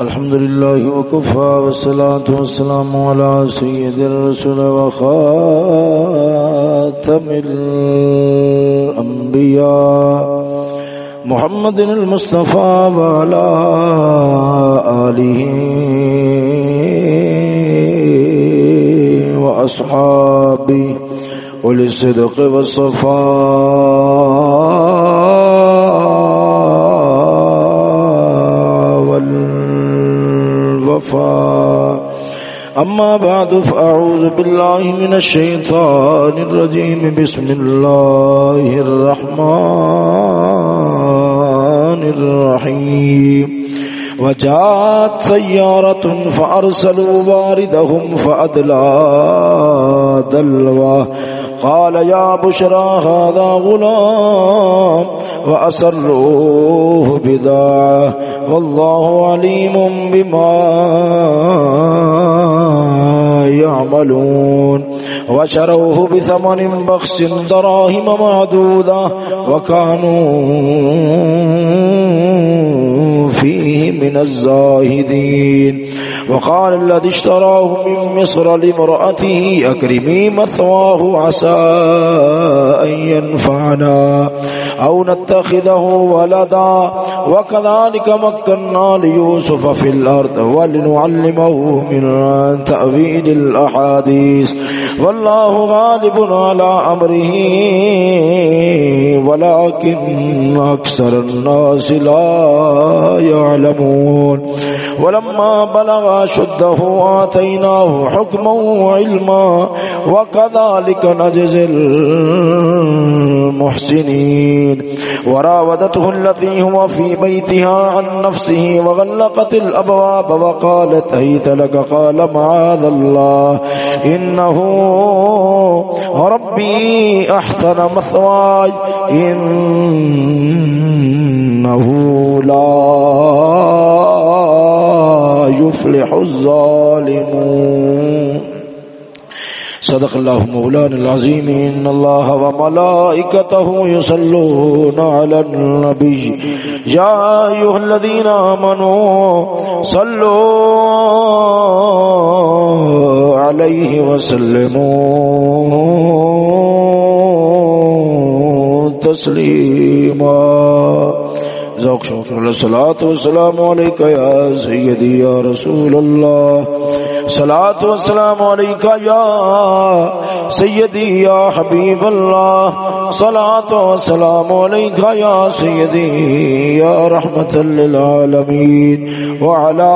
الحمد لله وكفى والصلاة والسلام على سيد الرسول وخاتم الأنبياء محمد المصطفى وعلى آله وأصحابه وللصدق والصفاء والوفاء أما بعد، فأعوذ بالله من الشيطان الرجيم. بسم الله الرحمن الرحيم. وجاءت سيارة فأرسلوا واردهم فأدلى دلوه قال، يا بشرى، هذا غلام. وأسروه بذاعه والله عليم بما يعملون وشروه بثمن بخس دراهم معدودة وكانوا فيه من الزاهدين. وقال الذي اشتراه من مصر لمرأته أكرمي مثواه عسى أن ينفعنا أو نتخذه ولدا. وكذلك مكنا ليوسف في الأرض ولنعلمه من تأويل الأحاديث. والله غالب على أمره ولكن أكثر الناس لا يعلمون يعلمون. ولما بلغ شده آتيناه حكما وعلما، وكذلك نجزي المحسنين. وراودته التي هو في بيتها عن نفسه وغلقت الأبواب وقالت هيت لك؟ قال معاذ الله، إنه ربي أحسن مثواي، إنه لا يفلح الظالمون. صدق الله مولانا العظيم. إن الله وملائكته يصلون على النبي. يا أيها الذين آمنوا صلوا عليه وسلموا تسليما. ذوق شوق الصلاة والسلام عليك یا سیدی یا رسول اللہ. الله صلاة والسلام عليك يا سيدي يا حبيب الله صلاة والسلام عليك يا سيدي يا رحمة للعالمين وعلى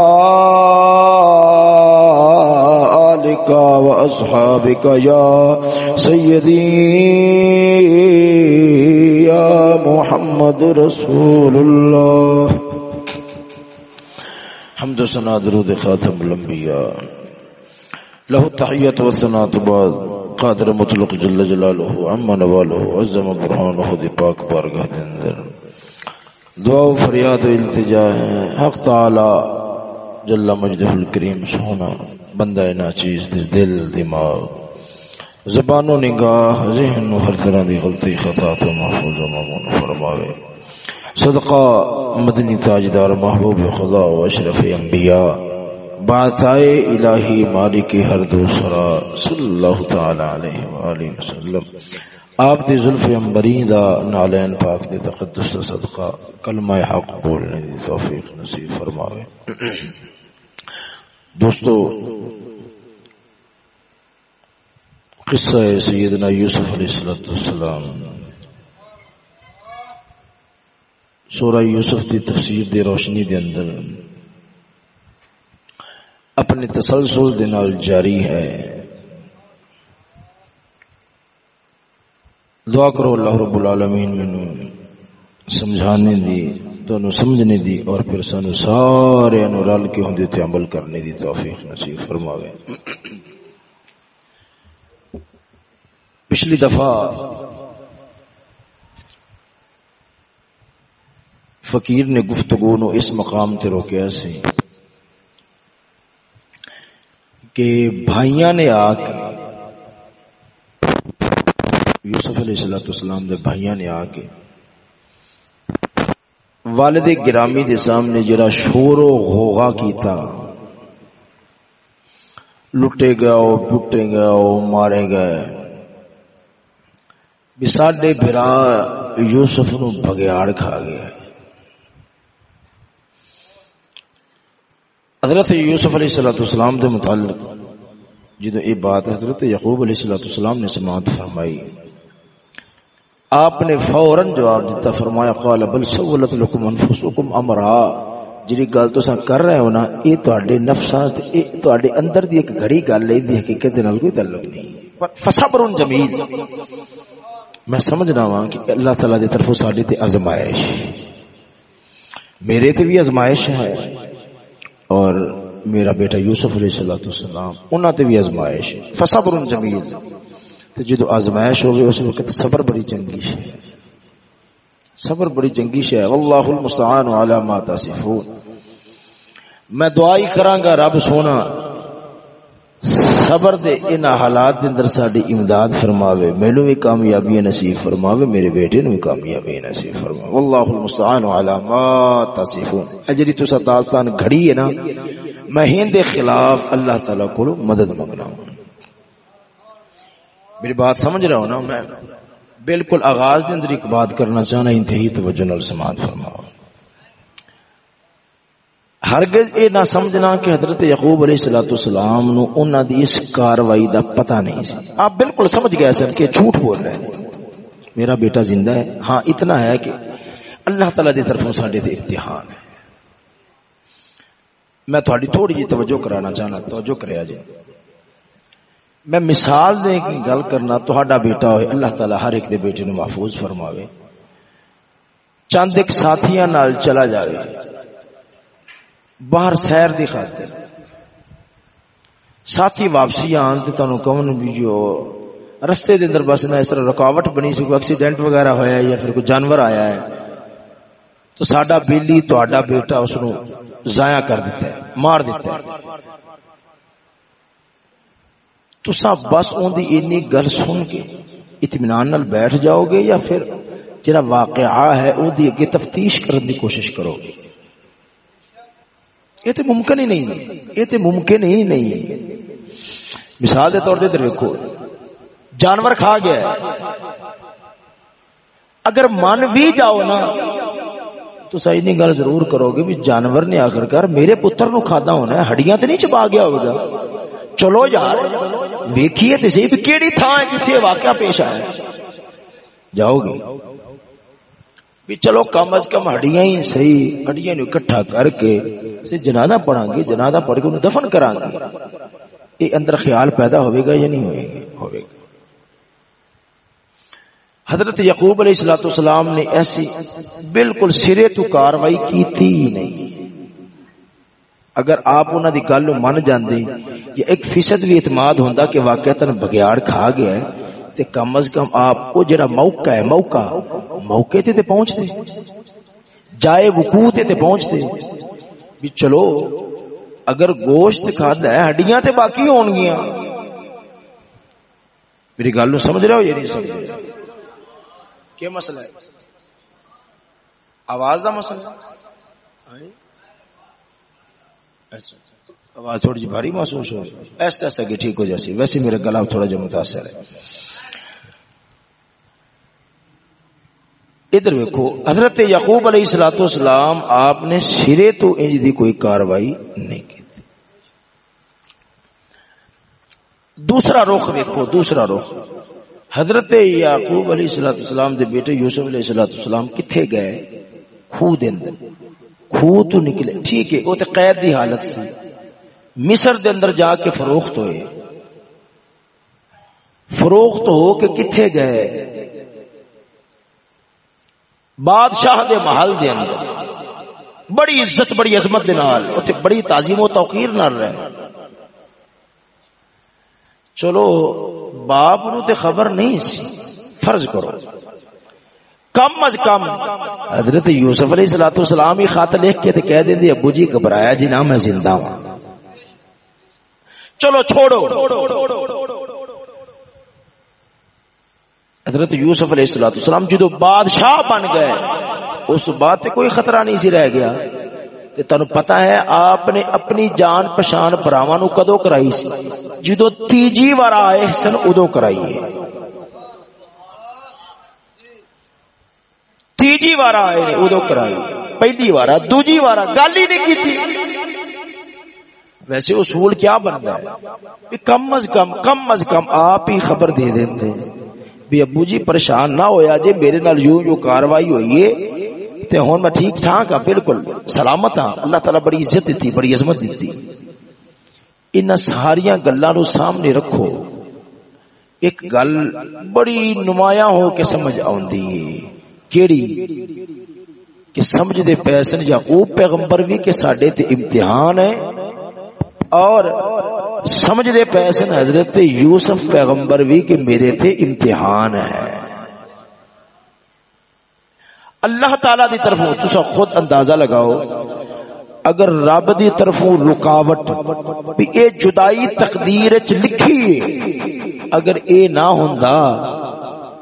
آلك وأصحابك يا سيدي يا محمد رسول الله حمد سنا درود خاتم الانبیاء له التحیت و بعد. قادر مطلق جل جلاله، عما نواله عظم برهانه دی پاک بارگاہ دے اندر. دعا و فریاد و التجا ہے. حق تعالی جل مجدہ الکریم سونا، بندہ ناچیز دے دل، دماغ. زبان و نگاہ، ذہن و ہر طرح دی غلطی خطا تو محفوظ و مامون فرماوے. صدقہ مدنی تاجدار محبوب خدا و اشرف انبیاء. باتائے الہی مالک ہر دوسرا صلی اللہ تعالی علیہ وآلہ وسلم۔ آپ دی ظلف امبرین دا نالین پاک دی تقدس دا صدقہ، کلمہ حق بولنے دی توفیق نصیب فرماوے۔ دوستو، قصہ سیدنا یوسف علیہ السلام سورہ یوسف دی تفسیر دی روشنی دے اندر اپنے تسلسل دے نال جاری ہے۔ دعا کرو اللہ رب العالمین مینوں سمجھانے دی تو سمجھنے دی اور پھر سانو سارے انو رل کے ہوندے تے عمل کرنے دی توفیق نصیب فرماوے۔ پچھلی دفعہ فقیر نے گفتگو نو اس مقام تے روکیا سی۔ کہ بھائیاں نے آ کے یوسف علیہ السلام دے بھائیاں نے آ کے والد گرامی دے سامنے جڑا شور و غوغا کیتا، لٹے گیا پٹے گیا مارے گئے۔ بھی ساڈے برا یوسف نو بگیاڑ کھا گیا۔ حضرت یوسف علیہ السلام اسلام دے متعلق جدو یہ بات حضرت یعقوب علیہ السلام اسلام نے سماعت فرمائی، آپ نے فوراً جواب دیتا فرمایا، قال بل سولت لكم انفسكم امرا۔ جڑی گل تساں کر رہے ہو نا اے تواڈے نفسات اے تواڈے اندر دی ایک گھڑی گل ہے دی حقیقت دے نال کوئی تعلق نہیں۔ فصبر جمیل میں سمجھ رہا ہوں کہ اللہ تعالی دی طرفوں ساڈے تے آزمائش۔ میرے تے بھی آزمائش ہے۔ اور میرا بیٹا یوسف علیہ الصلوۃ والسلام، انہاں تے بھی آزمائش فصبر جمیل۔ تے جدو آزمائش ہوگی، اس وقت صبر بڑی چنگی ہے صبر بڑی چنگی ہے واللہ المستعان علی ما تصفون۔ میں دعائی کراں گا، رب سونا صبر دے ان حالات دے اندر ساڈی امداد فرماوے۔ مینوں بھی کامیابی نصیب فرماوے، میرے بیٹے نوں بھی کامیابی نصیب فرماوے۔ واللہ المستعان علی ما تصفون۔ اجری تو داستان گھڑی ہے نا، میں ہند دے خلاف اللہ تعالی کو مدد منگنا میری بات سمجھ رہا ہوں نا؟ میں بالکل آغاز دے اندر ایک بات کرنا چاہنا، انتہائی توجہ نال سماعت فرماؤ۔ ہرگز یہ نہ سمجھنا کہ حضرت یعقوب علیہ الصلوۃ والسلام نو انہاں دی اس کاروائی دا پتہ نہیں سی۔ آپ بالکل سمجھ گئے سن کہ جھوٹ بول رہے ہیں۔ میرا بیٹا زندہ ہے۔ ہاں اتنا ہے کہ اللہ تعالی دی طرفوں ساڈے تے امتحان ہے۔ میں تھوڑی تھوڑی جی توجہ کرانا چاہنا، توجہ کریا جی میں مثال دے کی گل کرنا، تہاڈا بیٹا ہوئے، اللہ تعالی ہر ایک دے بیٹے نو محفوظ فرماوے۔ چند ایک ساتھیاں نال چلا جاوے۔ باہر سیر دی خاطر۔ ساتھی واپسی آن تے تانوں کون بھی جو رستے دے اندر بس نہ اس طرح رکاوٹ بنی سی کوئی ایکسیڈنٹ وغیرہ ہویا ہے یا پھر کوئی جانور آیا ہے، تو ساڈا بیلی تہاڈا بیٹا اس نو ضائع کر دیتا ہے، مار دیتا ہے۔ تسا بس ان دی اینی گل سن کے اطمینان نال بیٹھ جاؤ گے یا پھر جڑا واقعہ ہے او دی اگے تفتیش کرنے دی کوشش کرو گے۔ یہ تو ممکن ہی نہیں۔ یہ تو ممکن ہی نہیں۔ مثال کے طور پہ ادھر ویکو جانور کھا گیا اگر من بھی جاؤ نا، تو صحیح نہیں گل ضرور کرو گے بھی جانور نے آخر کر میرے پتر نو کھادا ہونا ہے، ہڈیاں تو نہیں چپا گیا ہوگا۔ چلو یار، ویکھیے تے صحیح کیڑی تھان ہے جتھے واقعہ پیش آیا۔ جاؤ گے۔ بھی چلو کم از کم ہڈیاں ہی صحیح ہڈیاں نو اکٹھا کر کے سے جنازہ پڑھاں گے جنازہ پڑھ کے انہوں دفن کران گے یہ اندر خیال پیدا ہوئے گا یا نہیں ہوئے گا ہوئے گا حضرت یعقوب علیہ الصلوۃ والسلام نے ایسی بالکل سرے تو کاروائی کی تھی نہیں اگر آپ انہوں دی گل من جاندے یا ایک فیصد بھی اعتماد ہوندا کہ واقعتاً بگیاڑ کھا گیا ہے تے کم از کم آپ وہ جڑا موقع ہے، موقع موقع تے تے پہنچتے۔ جائے وقوع تے تے پہنچتے۔ بھی چلو، اگر گوشت کھادا ہے، ہڈیاں تے باقی ہون گیاں۔ میری گل نو سمجھ رہے ہو یا نہیں سمجھ رہے کیا مسئلہ ہے؟ آواز دا مسئلہ؟ اچھا،, اچھا۔ آواز تھوڑی جی بھاری محسوس ہو۔ ایسے ایسے کہ ٹھیک ہو جاسی۔ ویسے میرا گلا تھوڑا جا متاثر ہے۔ ادھر ویکو حضرت یعقوب علیہ السلاۃ والسلام آپ نے سرے تو انج دی کوئی کاروائی نہیں کی دوسرا رخ ویکو دوسرا رخ۔ حضرت یعقوب علیہ السلاۃ والسلام دے بیٹے یوسف علیہ السلاۃ والسلام کتھے گئے؟ خوہ دے اندر خوہ تو نکلے۔ ٹھیک ہے، وہ تے قید دی حالت سی۔ مصر دے اندر جا کے فروخت ہوئے۔ فروخت ہو کے کتھے گئے؟ بادشاہ دے محل دے اندر۔ بڑی عزت، بڑی عظمت دے نال۔ اوتھے بڑی تعظیم و توقیر نال رہے۔ چلو، باپ نو تے خبر نہیں سی۔ فرض کرو۔ کم از کم حضرت یوسف علیہ الصلوۃ والسلام ہی خط لکھ کے تے کہہ دیندے ابو جی گھبرایا جی نہ میں زندہ ہوں۔ چلو چھوڑو۔ حضرت یوسف علیہ السلام جدو بادشاہ بن گئے، اس بات کوئی خطرہ نہیں سی رہ گیا۔ تے تانوں پتہ ہے آپ نے اپنی جان پہچان براواں نو کدو کرائی سی؟ جدو تیجی وار آئے سن ادو کرائی ہے۔ تیجی وار آئے نے ادو کرائی۔ پہلی وار دوجی وار گل ہی نہیں کی ویسے اصول کیا بنتا؟ ہے کم از کم کم از کم آپ ہی خبر دے دیتے بھی ابو جی پریشان نہ ہویا جی میرے نال یوں جو کاروائی ہوئی ہے، تے ہون میں ٹھیک ٹھاک ہاں بالکل سلامت ہاں۔ اللہ تعالی بڑی عزت دیتی، بڑی عظمت دیتی۔ ان ساریاں گلاں نو سامنے رکھو۔ ایک گل بڑی نمایاں ہو کے سمجھ آوندی ہے۔ کیڑی؟ کہ سمجھ دے پیسن یا او پیغمبر بھی کہ ساڈے تے امتحان ہے اور سمجھ دے پیسن حضرت یوسف پیغمبر بھی کہ میرے تے امتحان ہے۔ اللہ تعالی دی طرفوں تسا خود اندازہ لگاؤ، اگر رب دی طرفوں رکاوٹ بھی اے جدائی تقدیر وچ لکھی اگر اے نہ ہوندا،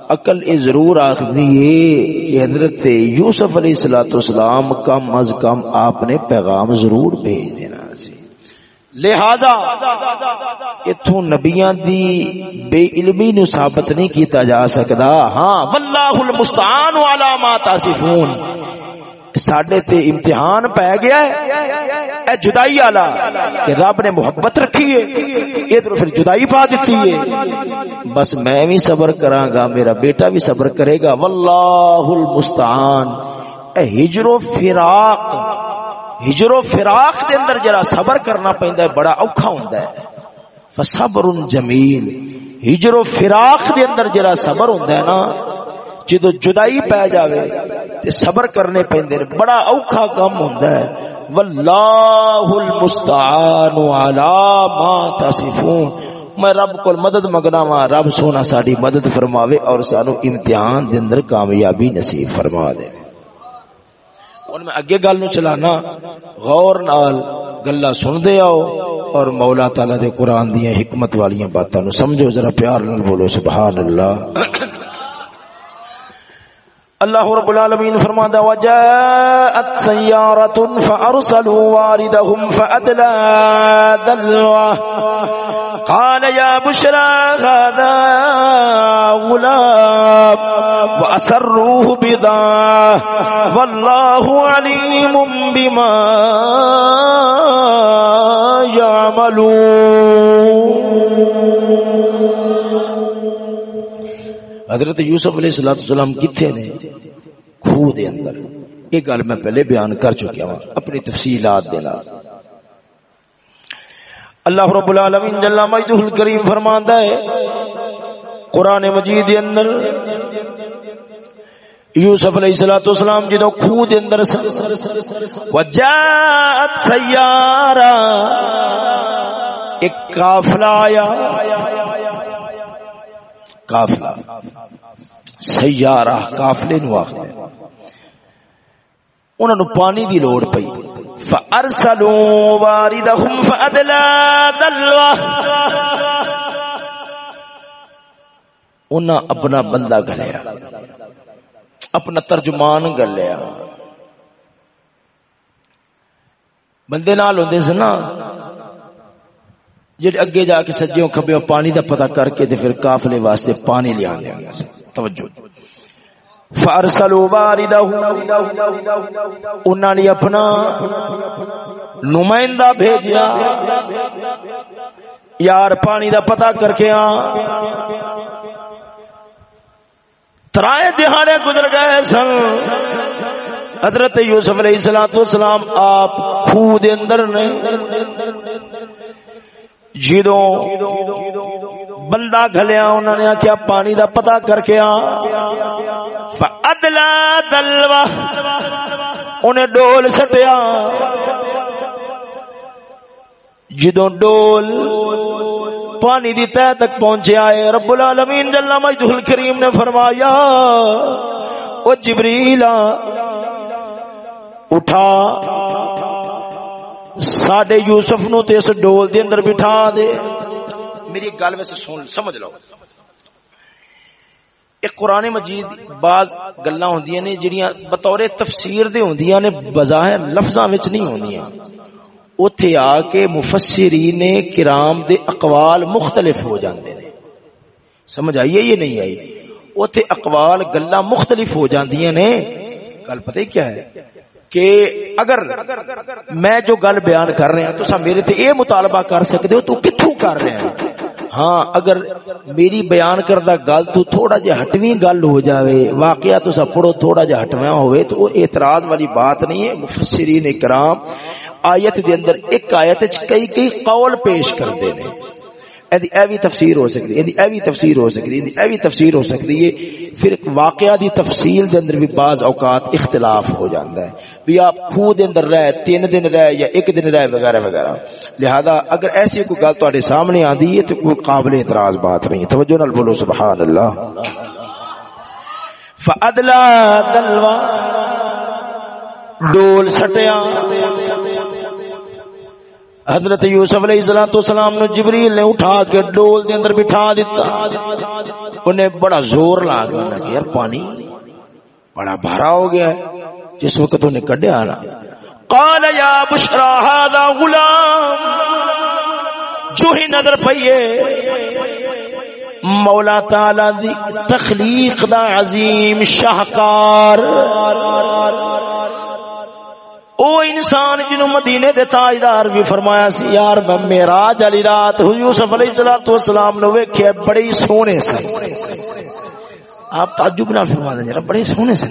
عقل اے ضرور آخدی ہے کہ حضرت یوسف علیہ الصلوۃ والسلام کم از کم آپ نے پیغام ضرور بھیج دینا۔ لہذا اتوں نبیاں دی بے علمی نو ثابت نہیں کیتا جا سکدا۔ ہاں واللہ المستعان علی ما تصفون۔ ساڈے تے امتحان پہ گیا ہے، اے جدائی والا، کہ رب نے محبت رکھی ہے ادھر پھر جدائی پا دیتی ہے۔ بس میں بھی صبر کراں گا، میرا بیٹا بھی صبر کرے گا۔ واللہ المستعان۔ اے ہجر و فراق ہجر و فراق دے اندر جرا صبر کرنا پیندا ہے، بڑا اوکھا ہوندا ہے۔ فصبر جمیل۔ ہجر و فراق دے اندر جرا صبر ہوندا ہے نا، جدو جدائی پہ جاوے تے صبر کرنے پیندے نے بڑا اوکھا کام ہوندا ہے۔ واللہ المستعان علی ما تصفون۔ میں رب کو مدد مگنا وا رب سونا ساری مدد فرماوے اور سانو امتحان دے اندر کامیابی نصیب فرما دے۔ ہن میں اگے گل نو چلانا، غور نال گلا سن دے آؤ اور مولا تعالی دے قرآن دیاں حکمت والیاں باتاں نو سمجھو، ذرا پیار نال بولو، سبحان اللہ۔ اللہ رب العالمین فرماتا وجاءت سیارت فارسلوا واردهم فادلى دلوه قال يا بشرى هذا غلام واسروه بضاعه والله عليم بما يعملون حضرت یوسف علیہ السلام کتنے نے؟ خوہ دے اندر۔ یہ گل میں پہلے بیان کر چکیا ہوں، اپنی تفصیلات دینا اللہ رب العالمین جل مجدہ الکریم فرماندا ہے، قرآن مجید دے اندر، یوسف علیہ الصلوۃ والسلام جدو خوہ دے اندر وجاءت سیارہ، ایک قافلہ آیا۔ قافلہ۔ سیارہ قافلے نو آخر۔ انہوں نے پانی دی لوڑ پئی۔ فارسلوا واردهم فادلا دلوا انہاں اپنا بندہ گلیا اپنا ترجمان گلیا بندے نال ہوندے سن نا جڑے اگے جا کے سجے کھبے پانی دا پتہ کر کے تے پھر قافلے واسطے پانی لے آندے ہوں توجہ۔ فارسلوا واردہ انہاں نے اپنا نمائندہ بھیجیا۔ یار پانی دا پتہ کر کے آ ترائے دہاڑے گزر گئے سن۔ حضرت یوسف علیہ السلام آپ خوہ دے اندر نے جدو بندہ گلیا انہوں نے آخیا پانی دا پتا کر کے ادلا دلوا، انہیں ڈول سٹیا۔ جدو ڈول پانی دی تہ تک پہنچیا ہے۔ رب العالمین جل مجدہ الکریم نے فرمایا، او جبریل اٹھا۔ ساڈے یوسف نو تے اس ڈول دے اندر بٹھا دے۔ میری گل ویسے سن، سمجھ لو۔ ایک قرآن مجید بعض گلا ہوں نے جہاں بطور تفسیر دے ہوں نے بظاہر لفظاں وچ نہیں ہوندیاں۔ اوتھے آ کے مفسرین کرام دے اقوال مختلف ہو جاندے نے۔ سمجھ آئیے یہ نہیں آئی؟ اوتھے اقوال گلا مختلف ہو جاندیاں نے۔ گل پتہ کیا ہے؟ کہ اگر میں جو گل بیان کر رہا تو میرے تے اے مطالبہ کر سکتے ہو، تو کتوں کر رہے ہیں ہاں اگر میری بیان کردہ گل تو تھوڑا جہ ہٹویں گل ہو جاوے، واقعہ تو سب پڑھو، تھوڑا جہ ہٹواں ہوئے تو وہ اعتراض والی بات نہیں ہے۔ مفسرین اکرام آیت دے اندر ایک آیت کئی کئی قول پیش کرتے ہیں ایدی ایوی تفسیر ہو سکتی ہے، ایدی تفسیر ہو سکتی ہے، ایدی تفسیر ہو سکتی ہے۔ پھر ایک واقعہ دی تفصیل دے اندر بھی بعض اوقات اختلاف ہو جاندہ ہے۔ بھی آپ خود دے اندر رہے، تین دن رہے یا ایک دن رہے، وغیرہ وغیرہ۔ لہذا اگر ایسی کوئی گل تواڈے سامنے آندی ہے تو کوئی قابل اعتراض بات نہیں توجہ نال بولو، سبحان اللہ۔ فادلا دلوا ڈول سٹیا حضرت یوسف علیہ الصلوۃ والسلام نے جبریل نے اٹھا کے ڈول دے اندر بٹھا دیتا انہیں بڑا زور لا کے یار پانی بڑا بھرا ہو گیا ہے۔ جس وقت انہیں کڈیا نا۔ قال یا بشرا هذا غلام، جو ہی نظر پئیے مولا تعالی دی تخلیق دا عظیم شاہکار۔ او انسان جنو مدینے دے تاجدار بھی فرمایا سی، یار میں معراج علی رات یوسف علیہ الصلوۃ والسلام نو ویکھیا بڑے سونے سے آپ تعجب نہ فرما دیں ذرا، بڑے سونے سے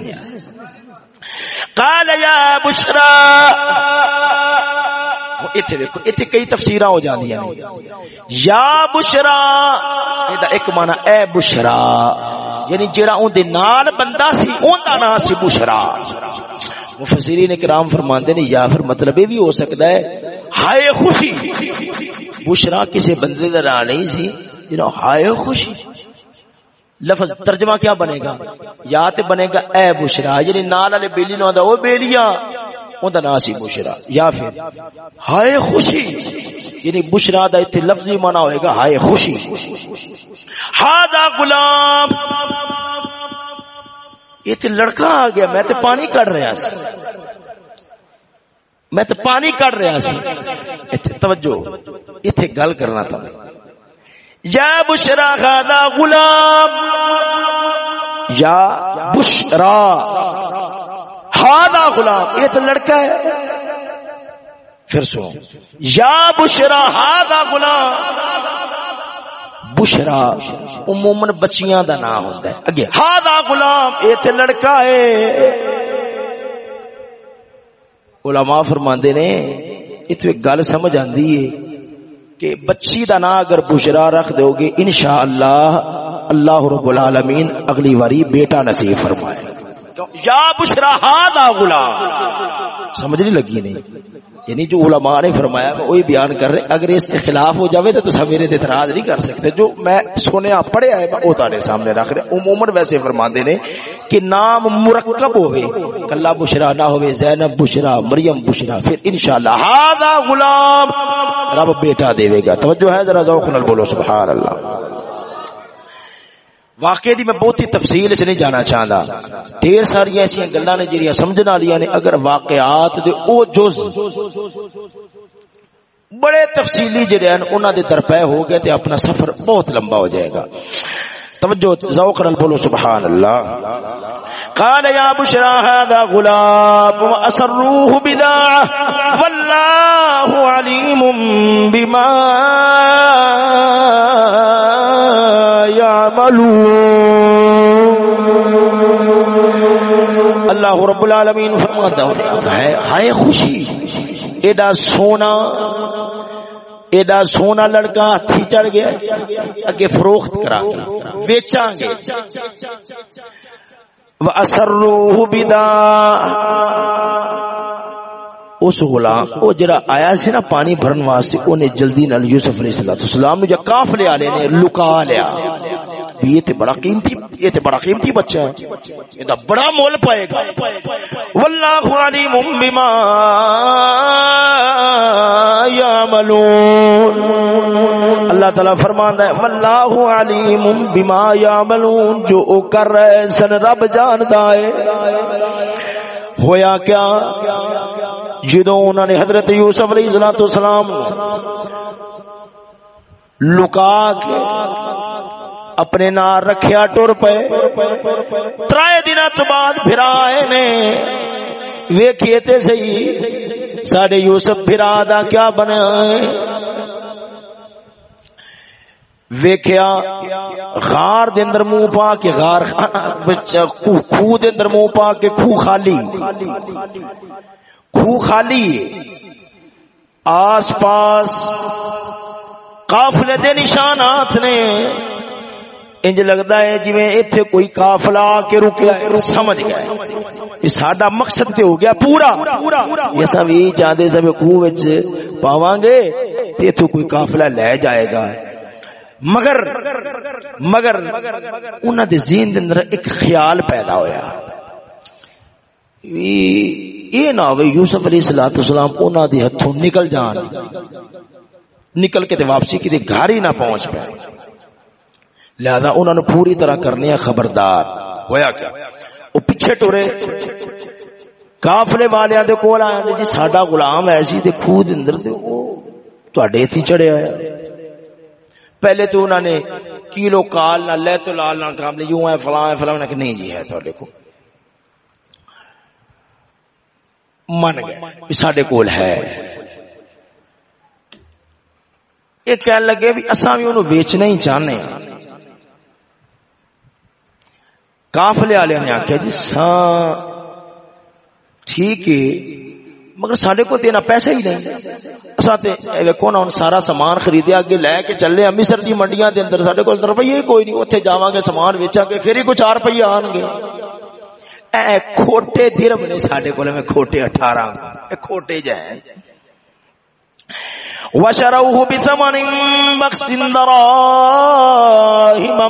قال یا بشرا، ایتھے دیکھو ایتھے کئی تفسیراں ہو جاندیاں یا بشرا اے ایک معنی اے بشرا یعنی جڑا اون دے نال بندہ سی، اون دا نام سی بشرا۔ مفسرین کرام فرماندے نے، یا پھر مطلب یہ بھی ہو سکتا ہے، ہائے خوشی، بشرا کسی بندے کا نام نہیں سی جنہوں ہائے خوشی۔ لفظ ترجمہ کیا بنے گا؟ یا تے بنے گا، اے بشرا یعنی نال والے بیلی نو آندا، او بیلیاں، اون دا نام سی بشرا۔ یا پھر، ہائے خوشی یعنی بشرا دا ایتھے لفظی معنی ہوئے گا، ہائے خوشی۔ ہاذا غلام یہ تے لڑکا آ گیا، میں تے پانی کٹ رہا سی۔ میں تے پانی کٹ رہا سی۔ ایتھے توجہ ایتھے گل کرنا تھا۔ یا بشرا غادا غلام، یا بشرا ہادا غلام، یہ تو لڑکا ہے۔ پھر سنو۔ یا بشرا ہادا غلام بشرا عموماً بچیاں دا نام ہوتا ہے۔ اگے ہادا غلام، اے تے لڑکا ہے۔ علماء فرماندے نے ایتھے گل سمجھ آندی ہے کہ بچی دا نام اگر بشرا رکھ دو گے انشاءاللہ اللہ رب العالمین اگلی واری بیٹا نصیب فرمائے۔ یا بشرا ہادا غلام۔ سمجھ نہیں لگی نہیں؟ یعنی جو علماء نے فرمایا میں وہی بیان کر رہے اگر اس کے خلاف ہو جاوے تو تصا میرے اعتراض نہیں کر سکتے۔ جو میں سنیا پڑھے آئے میں وہ تارے سامنے رکھ رہے عموماً ویسے فرماندے نے کہ نام مرکب ہوئے، کلا بشرا نہ ہوئے، زینب بشرا، مریم بشرا، پھر انشاءاللہ ہادا غلام رب بیٹا دے گا۔ توجہ ہے، ذرا ذوق نال بولو، سبحان اللہ۔ واقعے دی میں بہت ہی تفصیل سے نہیں جانا چاہتا ڈھیر ساری ایسی گلا نے جہاں سمجھنے والی نے، اگر واقعات دے او جز بڑے تفصیلی جڑے ہیں انہاں دے درپے ہو گئے تے اپنا سفر بہت لمبا ہو جائے گا۔ توجہ ذوق نال بولو سبحان اللہ۔ قال يا بشرى هذا غلام واسروه بداعه والله عليم بما اللہ رب العالمین فرماتا ہے ہائے خوشی۔ ایڈا سونا ایڈا سونا لڑکا ہاتھی چڑھ گیا، اگے فروخت کرا گے بیچاں گے۔ وَأَسَرُّوهُ بِدَا اس غلام او جڑا آیا سی نا پانی بھرن واسطے، اونے جلدی نال یوسف علیہ الصلوۃ والسلام جو قافلے والے نے، لکا لیا۔ یہ تے بڑا قیمتی یہ تے بڑا قیمتی بچہ ہے۔ یہ دا بڑا مول پائے گا۔ واللہ علیم بما یعملون۔ اللہ اللہ تعالی فرماندا ہے، واللہ علیم بما یعملون۔ جو او کر رہے سن، رب جاندا ہے۔ ہویا کیا؟ جدوں انہوں نے حضرت یوسف علیہ السلام لکا کے اپنے نار رکھیا ٹر پے، ترائے دن تو بعد پھر آئے نے۔ ویکھیے تے صحیح، ساڈے یوسف پھر دا کیا بنا ویکھیا، غار دے اندر منہ پا کے، غار بچہ خو دے اندر منہ پا کے، خو خالی۔ خو خالی آس پاس قافلے دے نشانات نے۔ انج لگتا ہے جی اتنے کوئی کافلا کے رکیا سمجھ گیا یہ ساڈا مقصد تے ہو گیا پورا۔ یہ سب یہ چاہتے سب خوہ پاواں گے اتو کوئی کافلا لے جائے گا۔ مگر مگر انہوں دے ذہن دے اندر ایک خیال پیدا ہویا۔ یہ نہ ہوئے یوسف علیہ السلام انہوں دے ہتھوں نکل جان۔ نکل کے تے واپسی کی گھر ہی نہ پہنچ پائے لہذا انہوں نے پوری طرح کرنے خبردار۔ ہویا کیا؟ وہ پیچھے ٹورے۔ کافلے والے دے کول آیا جی ساڈا غلام ایسی تے خود اندر تے او تواڈے تے چڑھیا ہے پہلے تو انہوں نے کیلو کال نہ لے تو لال نہ کام لے، یوں ہے فلاں ہے، فلاں کہ نہیں جی ہے تواڈے کو من گئے ساڈے کول ہے۔ یہ کہنے لگے بھی اساں بھی انہوں بیچنا ہی چاہنے کافلے والے نے آخیا جی ساں، ٹھیک ہے، مگر سڈے کو دینا پیسے ہی نہیں۔ ویکو نا سارا سامان خریدے اگے لے کے چلے امرتسر دی منڈیاں دے اندر سڈے کو روپیے کوئی نہیں اتنے جا گے، سامان ویچا گے، پھر ہی کوئی چار روپیے آن گے اے کھوٹے درم نے سڈے کو کھوٹے اٹھارہ کھوٹے جائیں۔ وشروه بثمن بخس دراهم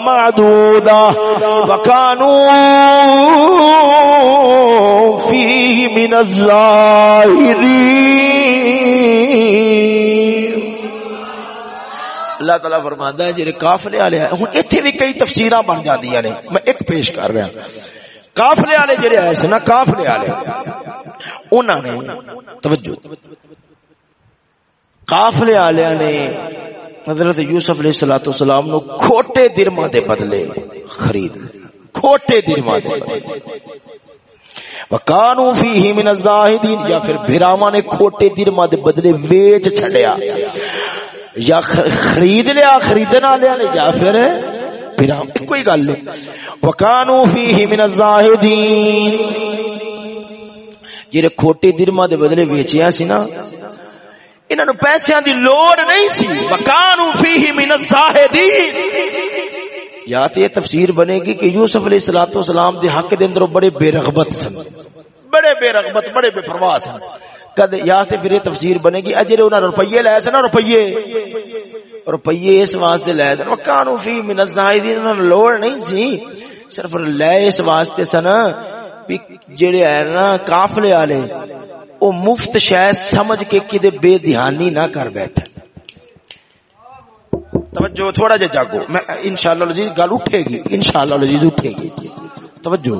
معدودة وكانوا فيه من الزاهدين اللہ تعالیٰ فرماندا ہے، جڑے قافلے والے ہیں، ہن ایتھے بھی کئی تفسیراں بن جاندیاں نے۔ میں ایک پیش کر رہا ہوں۔ قافلے والے جڑے آئے سن نا قافلے والے۔ انہاں نے توجہ۔ قافلے آلیا نے حضرت یوسف علیہ السلام والسلام نو کھوٹے درما دے بدلے خرید۔ کھوٹے درما دے وکانو فیہ من الزاہدین، یا پھر بھراواں نے کھوٹے درما دے بدلے ویچ چھڑیا۔ یا خرید لیا، خریدن والے نے، یا پھر بھراواں کوئی گل نہیں۔ وکانو فیہ من الزاہدین جڑے کھوٹے درما دے بدلے ویچیا سی نا انہوں پیسے دی لوڑ نہیں سی۔ مکانو فیہ من الزاہدین یا تو یہ تفسیر بنے گی کہ یوسف علیہ الصلوۃ والسلام دے حق دے اندر بڑے بے رغبت سن۔ بڑے بے رغبت، بڑے بے پرواہ سن۔ کد یا تے پھر یہ تفسیر بنے گی، اجرے انہاں روپیے لے سن روپیے۔ روپیے اس واسطے لے سن. مکانو فیہ من الزاہدین انہوں لوڑ نہیں سی. صرف لے اس واسطے سن بھی جڑے ہے نا قافلے والے، او مفت شاید سمجھ کے کدے بے دھیانی نہ کر بیٹھے. توجہ، تھوڑا جا جاگو. میں انشاءاللہ العزیز گل اٹھے گی. انشاءاللہ العزیز اٹھے گی. توجہ.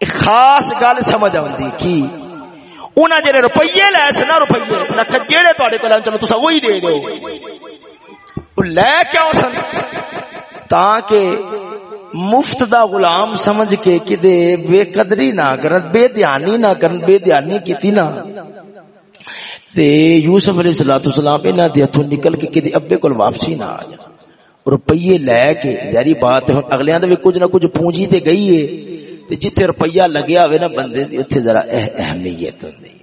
ایک خاص گل سمجھ آندی کی انہاں جڑے روپیے لے سن نا روپیے، نہ جڑے تواڈے کول چلو تسا وہی دے دیو او لے کیوں سن؟ تاکہ مفت دا غلام سمجھ کے کدے بے قدری نہ کرن، بے دھیانی نہ کرن، بے دھیانی کیتی نہ۔ تے یوسف علیہ الصلوۃ والسلام انہاں دے ہتھوں نکل کے کدے ابے کول واپسی نہ آ جا۔ روپیے لے کے، ظاہری بات ہے اگلیاں دے کچھ نہ کچھ پونجی تے گئی ہے۔ تے جتھے روپیہ لگیا ہوئے نا بندے دی، اوتھے ذرا اہمیت ہوندی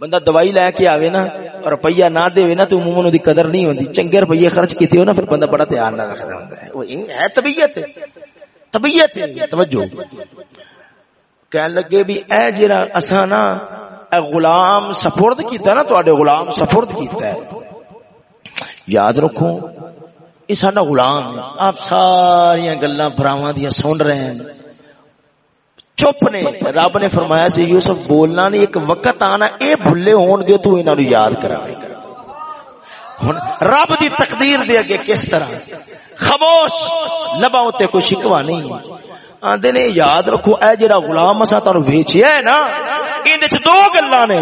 بندہ دوائی لے کے آوے نا اور روپیہ نہ دے نا تو عموماً دی قدر نہیں ہوندی۔ چنگے روپیے خرچ کیتے ہو نا، پھر بندہ بڑا دھیان نہ رکھدا ہوندا ہے۔ وہ ہے طبیعت۔ ہے طبیعت توجہ۔ کہنے لگے بھی اے جرا اسا نا اے غلام سپرد کیتا نا، تواڈے غلام سپرد کیتا ہے۔ یاد رکھو، یہ ساڈا غلام آپ ساری گلاں بھراواں دی سن رہے ہیں۔ چپ نے۔ رب نے فرمایا سی، یوسف، بولنا نہیں، ایک وقت آنا، اے بھلے ہون گے، تو انہاں نو یاد کراوے۔ گا ہن، رب دی تقدیر دے اگے کس طرح؟ خاموش لبا تے کوئی شکوا نہیں۔ آندے نے، یاد رکھو، اے جڑا غلام اسا تانوں ویچیا ہے نا این وچ دو گلاں نے۔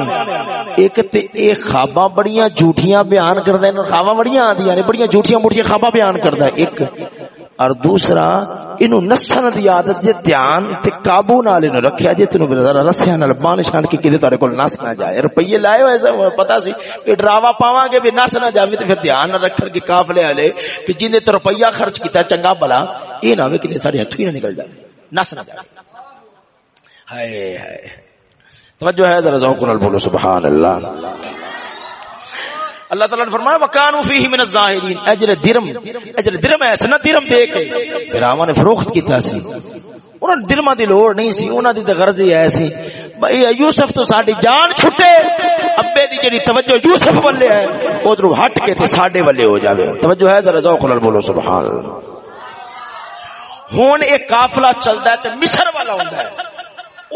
ایک تے اے خواباں بڑیاں جھوٹیاں بیان کردا ہے خواباں بڑیاں آندیاں نے، بڑیاں جھوٹیاں موٹیاں خواباں بیان کردا ہے ایک اور دوسرا اینو نسن دی عادت جے دھیان تے قابو نال اینو رکھیا جے تینو ذرا رسیاں نال بان شان کے کدے تارے کول نس نہ جائے۔ روپیے لائے ہوئے ایسا پتہ سی کہ ڈراوا پاواں گے بھی نس نہ جاوے تے پھر دھیان نہ رکھن کے قافلے والے کہ جنے تے روپیہ خرچ کیتا چنگا بلا اے نہ ہوے کدے ساڈے ہتھوں ہی نہ نکل جائے۔ نس نہ جائے۔ ہائے ہائے۔ توجہ ہے، ذرا ذوق نال بولو، سبحان اللہ۔ اللہ تعالی نے فرمایا وکانو فیہ من الظاہرین اجر درم اجر درم ایسا نہ درم دے کے۔ فراون نے فروخت کیتا سی۔ انہاں درما دی لوڑ نہیں سی، انہاں دی تے غرض ہی ایسی بھائی یوسف تو ساڈی جان چھٹے۔ ابے دی جڑی توجہ یوسف والے ہے ادھر ہٹ کے تے ساڈے والے ہو جاوے۔ توجہ ہے، ذرا ذوق نال بولو، سبحان اللہ۔ ہن ایک قافلہ چلدا ہے تے مصر والا ہوندا ہے۔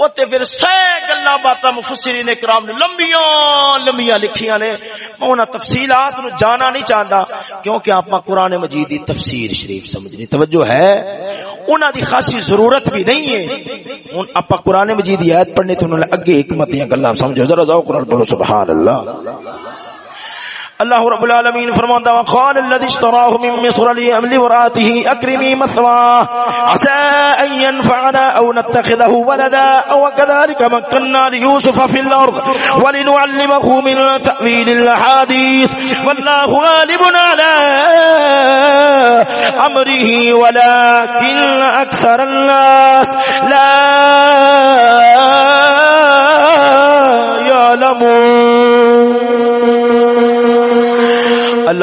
تے پھر سہ گلا بات مفسرین کرام نے لمبیاں لمبیاں لکھیاں نے، میں انہاں تفصیلات نو جانا نہیں چاہتا کیونکہ آپ قرآن مجید دی تفسیر شریف سمجھنی، توجہ ہے؟ انہاں دی خاصی ضرورت بھی نہیں ہے۔ ان آپ قرآن مجید دی آیت پڑھنے تو انہوں نے اگے حکمت دیاں گلاں، سمجھو، ذرا ذوق نال بولو، سبحان اللہ۔ اللہ رب العالمین فرماتا وقال الذي اشتراه من مصر لأمل وراته أكرمي مثواه، عسى أن ينفعنا أو نتخذه ولدا، أو كذلك مكنا ليوسف في الأرض ولنعلمه من تأويل الحديث والله غالب على أمره، ولكن أكثر الناس لا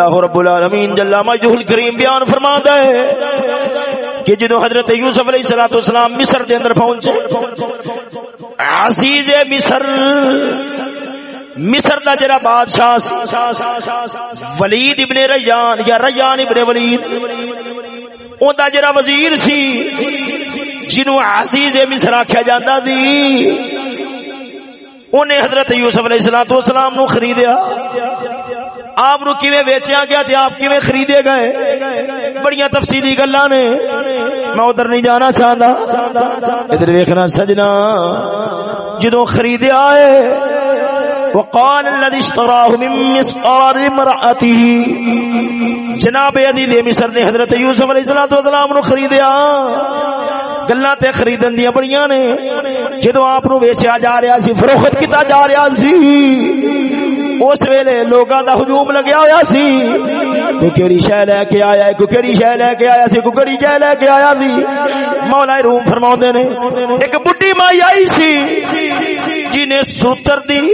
اللہ رب العالمین جل مجدہ الکریم بیان فرماتا ہے کہ جدو حضرت یوسف علیہ الصلوۃ والسلام مصر دے اندر پہنچے، عزیز مصر مصر دا جڑا بادشاہ ولید ابن ریان یا ریان ابن ولید، اون دا جڑا وزیر سی جنوں عزیز مصر آکھیا جاندا سی انہیں حضرت یوسف علیہ السلام والسلام نو خریدیا۔ آپ نو کیویں ویچیا گیا تے آپ کیویں خریدے گئے؟ بڑیاں تفصیلی گلاں نے۔ میں ادھر نہیں جانا چاہندا۔ ادھر ویکھنا سجنا۔ جدوں خریدیا ہے وقال الذي اشتراه من مصر امراته جناب علی مصر نے حضرت یوسف علیہ الصلوۃ والسلام نو خریدیا گلاں تے خریدن دی بڑیاں نے۔ جدوں آپ نو ویچیا جا رہا سی، فروخت کیتا جا رہا سی۔ اس ویلے لوگاں دا ہجوم لگیا ہوا سی۔ کوئی کیڑی شے لے کے آیا ہے، کوئی کیڑی شے لے کے آیا سی، کوئی کیڑی شے لے کے آیا سی۔ مولا روم فرماوندے نے، ایک بڈھی مائی آئی سی جی نے سوتر دی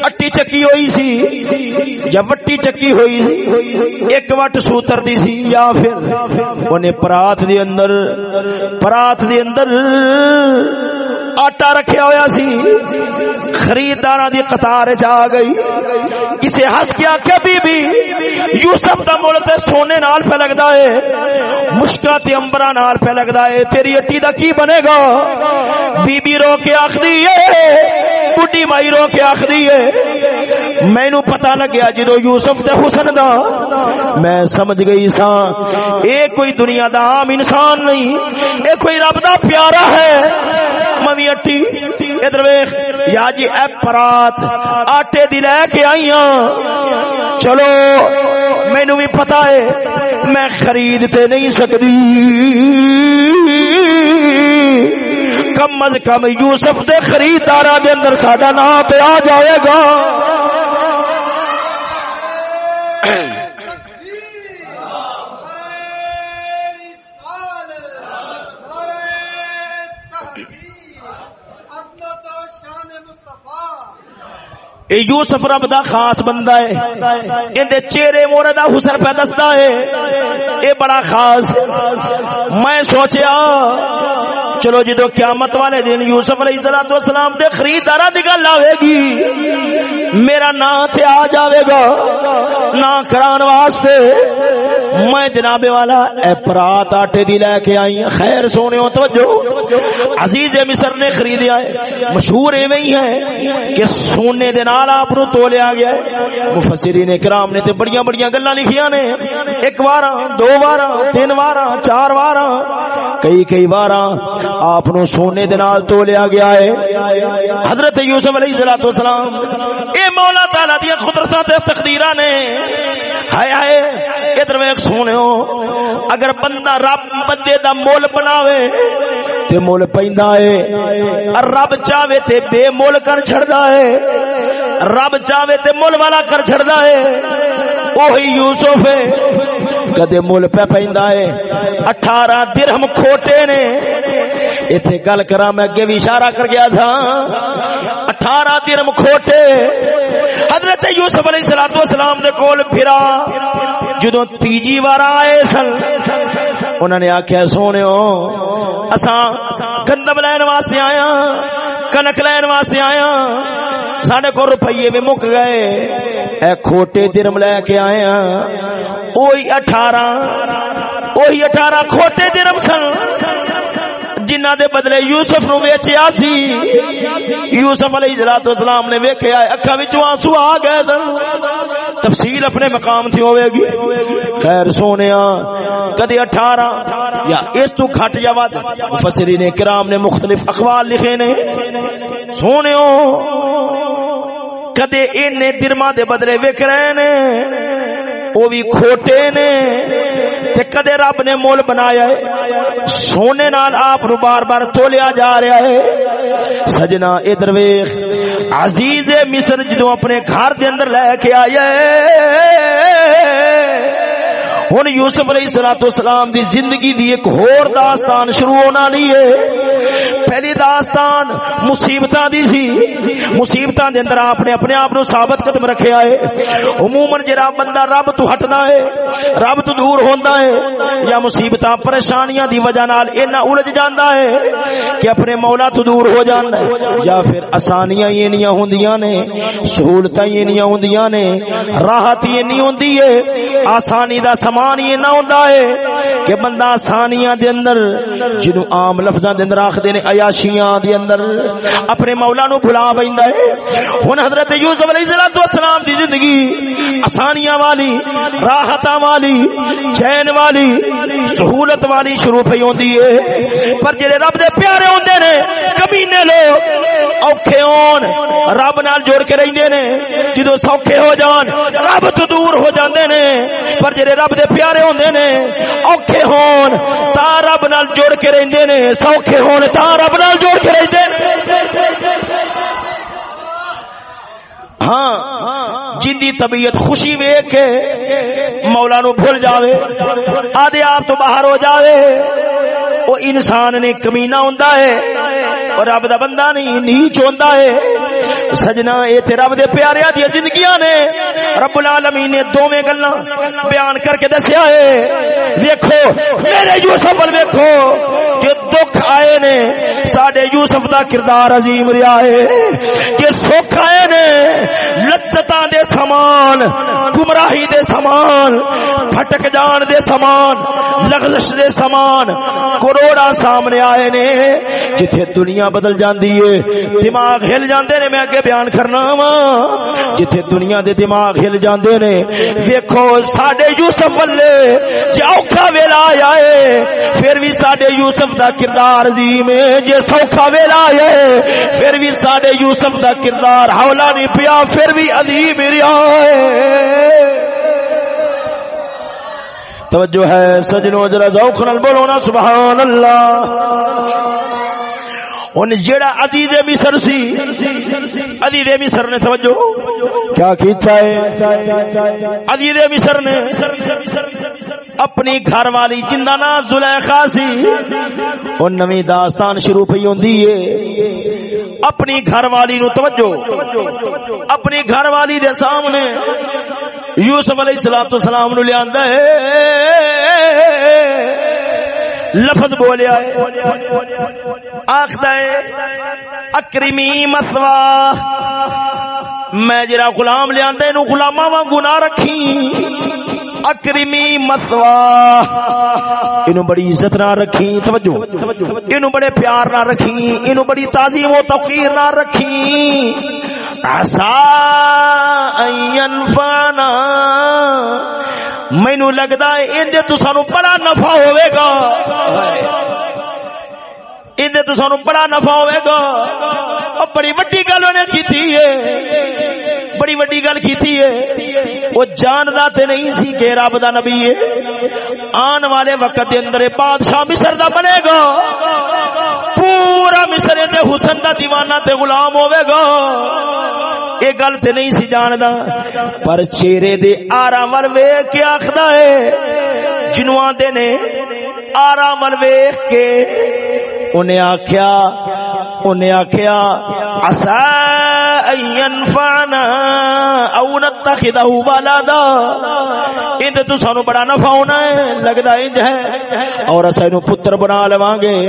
اٹی چکی ہوئی سی۔ یا وٹی چکی ہوئی، ایک وٹ سوتر دی سی یا پھر انہیں پرات دی اندر، پرات دی اندر آٹا رکھیا ہویا سی۔ خریدار دی قطار چ آ گئی۔ کسے ہس کے آخیا بی بی یوسف دا مول تے سونے نال پہ لگدا ہے۔ مشکا تے امبرا نال پہ لگدا ہے۔ تیری اٹی دا کی بنے گا؟ بی بی رو کے آخری ہے۔ بڈی مائی رو کے آخری ہے۔ مینو پتہ لگیا جدو یوسف دے حسن دا۔ میں سمجھ گئی سا اے کوئی دنیا دا عام انسان نہیں، اے کوئی رب دا پیارا ہے۔ ممی اٹی ادھر ویخ یا جی اے پرات آٹے دی لے کے آئی ہاں۔ چلو مینو بھی پتا ہے، میں خرید تے نہیں سکتی۔ کم از کم یوسف دے خریدار دے اندر ساڈا نام پہ آ جائے گا۔ اے یوسف رب دا خاص بندہ ہے۔ اندے چہرے مورے دا حسن پہ دستا ہے۔ اے بڑا خاص۔ میں سوچیا، چلو جدو قیامت والے دن یوسف علیہ السلام دے خریدار دی گل آئے گی، میرا نام تے آ جاوے گا۔ نام کران واسطے میں جناب والا اے پرات آٹے دی لے کے آئی ہاں۔ خیر سونے ہو توجہ۔ عزیز مصر نے خریدیا ہے۔ مشہور ایویں ہی ہے کہ سونے دے نال نال آپ نو تولیا گیا ہے۔ مفسرین کرام نے تے بڑیاں بڑیاں گلاں لکھیاں نے۔ ایک وارا، دو وارا، تین وارا، چار وارا۔ کئی کئی وارا آپ نو سونے دے نال تولیا گیا ہے۔ حضرت یوسف علیہ الصلوۃ والسلام، اے مولا تعالی دی قدرتاں تے تقدیراں نے۔ ہائے ہائے، ادھر ویکھ سونےو اگر بندہ رب بندے دا مول بناوے تے مول پیندا ہے۔ رب چاہے تے بے مول کر چھڑدا ہے۔ رب چاہے تے مول والا کر چھڑدا ہے۔ وہی یوسف ہے۔ کدے مول پہ پیندا ہے۔ 18 درہم کھوٹے نے۔ ایتھے گل کراں میں اگے بھی اشارہ کر گیا تھا۔ 18 درہم کھوٹے۔ حضرت یوسف علیہ الصلوۃ والسلام دے کول پھرا۔ جدوں تیجی وار آئے سن انہوں نے آخیا سونے اساں گندم لین واسطے آیا، کنک لین واسطے آیا سڈے کو روپیے بھی مک گئے۔ اے کھوٹے درم لے کے آیا ہاں، وہی اٹھارہ وہی اٹھارہ کھوٹے درم سن۔ جنہ دے بدلے یوسف نو ویچیا سی. یوسف علیہ الصلوۃ والسلام نے ویکھیا اکھاں وچوں آنسو آ گئے سن۔ تفصیل اپنے مقام تھی ہوے گی خیر سونیا، کدی 18 یا اس تو گھٹ یا ود۔ مفسرین کرام نے مختلف اقوال لکھے نے۔ سونیو کدے اینے درما دے بدلے وک رہے نے۔ بھی کھوٹے نے تے کدے رب نے مول بنایا ہے؟ سونے نال آپ نو بار بار تولیا جا رہا ہے۔ سجنا، ادھر ویخ عزیز مصر جدو اپنے گھر دے اندر لے کے آیا ہوں یوسف علیہ الصلوۃ والسلام دی زندگی دی ایک ہور داستان شروع ہونا نہیں ہے۔ پہلی داستان مصیبتاں دی سی۔ مصیبتاں دے اندر آپ نے اپنے آپ نو ثابت قدم رکھیا ہے۔ عموماً جڑا بندہ رب تو ہٹدا ہے، رب تو دور ہوندا ہے یا مصیبتاں، پریشانیاں دی وجہ نال اینا الجھ جاندا ہے کہ اپنے مولا تو دور ہو جاندا ہے۔ یا پھر آسانیاں ہی انیاں ہوندیاں نے، سہولتاں ہی انیاں ہوندیاں نے، راحت ہی نہیں ہوندی ہے۔ آسانی دا سامان ہی نہ ہوندا ہے کہ بندہ آسانیاں دے اندر جنوں عام لفظاں دے اندر آکھدے نے عیاشیاں دے اندر اپنے مولا نو بھلا بیندا ہے۔ ہن حضرت یوسف علیہ الصلوۃ والسلام دی زندگی آسانیاں والی، راحتاں والی، چین والی، سہولت والی شروع پئی ہوندی ہے۔ پر جڑے رب دے پیارے ہوندے نے، کمینے لوگ اوکھے ہون، رب نال جوڑ کے رہندے نے، جدوں سوکھے ہو جان، رب تو دور ہو جاندے نے۔ پر جڑے رب دے پیارے ہوندے نے، اوکھے ہون، تا رب نال جوڑ کے رہندے نے، سوکھے ہون، تا رب نال جوڑ کے رہندے نے۔ ہاں جن دی طبیعت خوشی ویک کے مولا نو بھول جاوے، آدھے آپ تو باہر ہو جاوے۔ وہ انسان نے کمینا ہوندا ہے اور رب دا بندہ نہیں، نیچ ہوندا ہے۔ سجنا اے تے رب دے پیاریاں دی زندگیاں نے۔ رب العالمین نے دوویں گلاں بیان کر کے دسیا ہے۔ ویکھو، میرے یوسف ول ویکھو، کہ دکھ آئے نے، ساڈے یوسف دا کردار عظیم رہیا ہے۔ کہ سکھ آئے نے، لذتاں دے سامان، گمراہی دے سامان پھٹک جان دے سامان، لغزش دے سامان کروڑا سامنے آئے نے۔ جتھے دنیا بدل جاندی ہے، دماغ ہل جاندے نے، میں اگے کے بیان کرنا وا۔ جتھے دنیا دے دماغ ہل جاندے نے، ویکھو ساڈے یوسف ولے جے اوکھا ویلا آیا ہے پھر بھی ساڈے یوسف دا کردار عظیم ہے۔ جے سوکھا ویلا آیا ہے پھر بھی ساڈے یوسف دا کردار ہولا نہیں پیا، پھر بھی عظیم رہا ہے۔ توجہ ہے سجنو جرا ذوق نال بولو نا، سبحان اللہ۔ ان جیڑا عزیز مصر سی عزیز مصر نے توجہ۔ کیا کیتا ہے؟ عزیز مصر نے اپنی گھر والی جندا نا زلیخا سی وہ نویں داستان شروع پئی ہوندی ہے۔ اپنی گھر والی نو توجہ۔ اپنی گھر والی دے سامنے یوسف علیہ الصلوۃ والسلام نو لیا لفظ بولیا آخد اکرمی مسوا میں جرا غلام لیا غلاما وانگو نہ رکھی۔ اکرمی مسوا اینو بڑی عزت نہ رکھی، توجہ۔ اینو بڑے پیار نہ رکھی اینو بڑی تعظیم و توقیر نہ رکھی۔ عسا ینفعنا۔ مینو لگدا ہے اندے تو سانو بڑا نفع ہوے گا۔ اندے تو سانو بڑا نفع ہوے گا۔ اور بڑی وڈی گل انہیں کیتی ہے۔ بڑی وڈی گل کیتی ہے۔ وہ جاندا تے نہیں سی کہ رب دا نبی ہے۔ آن والے وقت دے اندر بادشاہ مصر دا بنے گا۔ پورا مصر دے حسن دا دیوانہ تے غلام ہوے گا۔ یہ گل تے نہیں سی جاندا، پر چہرے دے آرام ول ویکھ کے آکھدا ہے جنوں آندے نے آرام ول ویکھ کے انہیں آخیا انہیں آخیا اصا ينفعنا او نتخذه ولدا اند تو سانو بڑا نفع ہونا ہے، لگدا انج ہے۔ اور اسا اینو پتر بنا لواں گے۔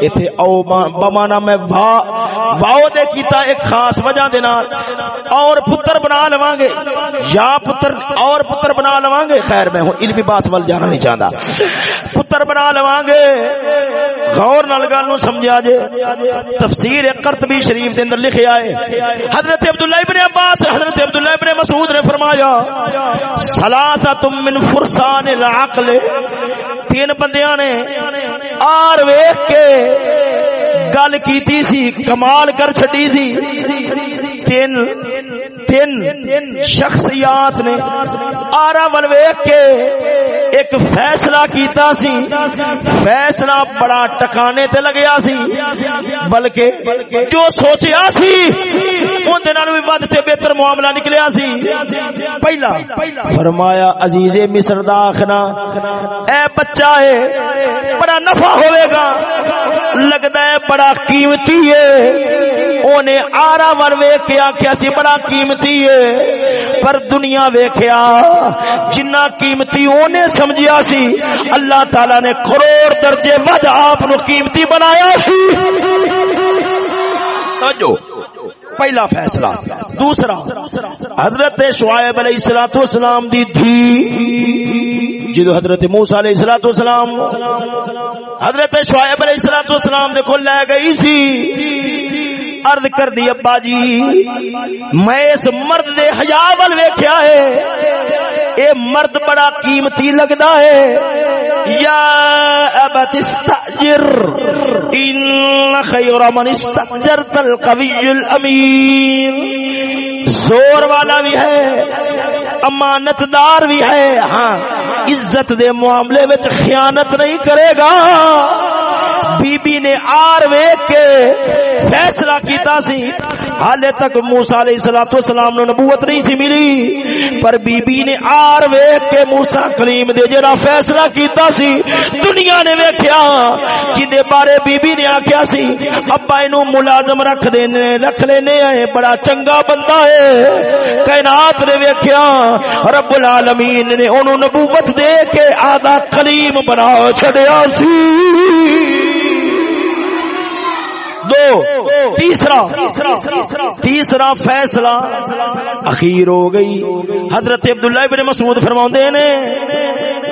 ایتھے او بمانا میں وا واو دے کیتا ایک خاص وجہ دے نال۔ اور پتر بنا لواں گے۔ یا پتر اور پتر بنا لواں گے۔ خیر، میں ہوں علمی باس ول جانا نہیں چاہندا۔ پتر بنا لواں گے۔ غور نال گل نو سمجھا جے۔ تفسیر قرطبی شریف دے اندر لکھیا ہے حضرت عبداللہ ابن عباس، حضرت عبداللہ ابن مسعود نے فرمایا سلاسۃ من فرسان العقل. تین بندیاں نے آر ویخ کے گل کیتی سی، کمال کر چھڈی سی۔ تین تین شخصیات نے آرا ول کے ایک فیصلہ کیتا سی۔ فیصلہ بڑا ٹکانے تے لگیا سی۔ بلکہ جو سوچیا سی، اون دے نال بھی ود تے بہتر معاملہ نکلیا سی۔ پہلا، فرمایا، عزیز مصر دا آخنا، اے بچہ ہے، بڑا نفع ہوئے گا۔ لگدا ہے بڑا قیمتی ہے۔ اونے آرا ول ویکھ کے آکھیا سی بڑا قیمتی ہے۔ پر دنیا ویکھیا، جنہ قیمتی اونے سمجھیا سی، اللہ تعالی نے کروڑ درجے ود آپ نو قیمتی بنایا سی۔ توجہ، پہلا فیصلہ۔ دوسرا، حضرت شعیب علیہ الصلوۃ والسلام دی تھی جدو حضرت موسی علیہ الصلوۃ والسلام، حضرت شعیب علیہ الصلوۃ والسلام دے کول لے گئی سی۔ عرض کر دی ابا جی میں اس مرد دے حیا ول ویکھیا ہے۔ اے مرد بڑا قیمتی لگدا ہے۔ یا ابت استاجر، ان خیر من استاجرت القوی الامین۔ زور والا بھی ہے، امانت دار بھی ہے۔ ہاں عزت دے معاملے وچ خیانت نہیں کرے گا۔ بی بی نے آر ویک کے فیصلہ کیتا سی۔ حالے تک موسیٰ علیہ السلام نے نبوت نہیں سی ملی، پر بی بی نے آر ویک کے موسیٰ کلیم دے جڑا فیصلہ کیتا سی، دنیا نے ویکھیا۔ جدے بارے بی بی نے آکھیا سی، ابا اینو ملازم رکھ دینے، رکھ لینے آئے، بڑا چنگا بندہ ہے۔ کائنات نے ویکھیا، رب العالمین نے انہوں نبوت دے کے آدھا کلیم بنا چھڑیا سی۔ دو، تیسرا تیسرا فیصلہ اخیر ہو گئی۔ حضرت عبداللہ ابن مسعود فرما نے،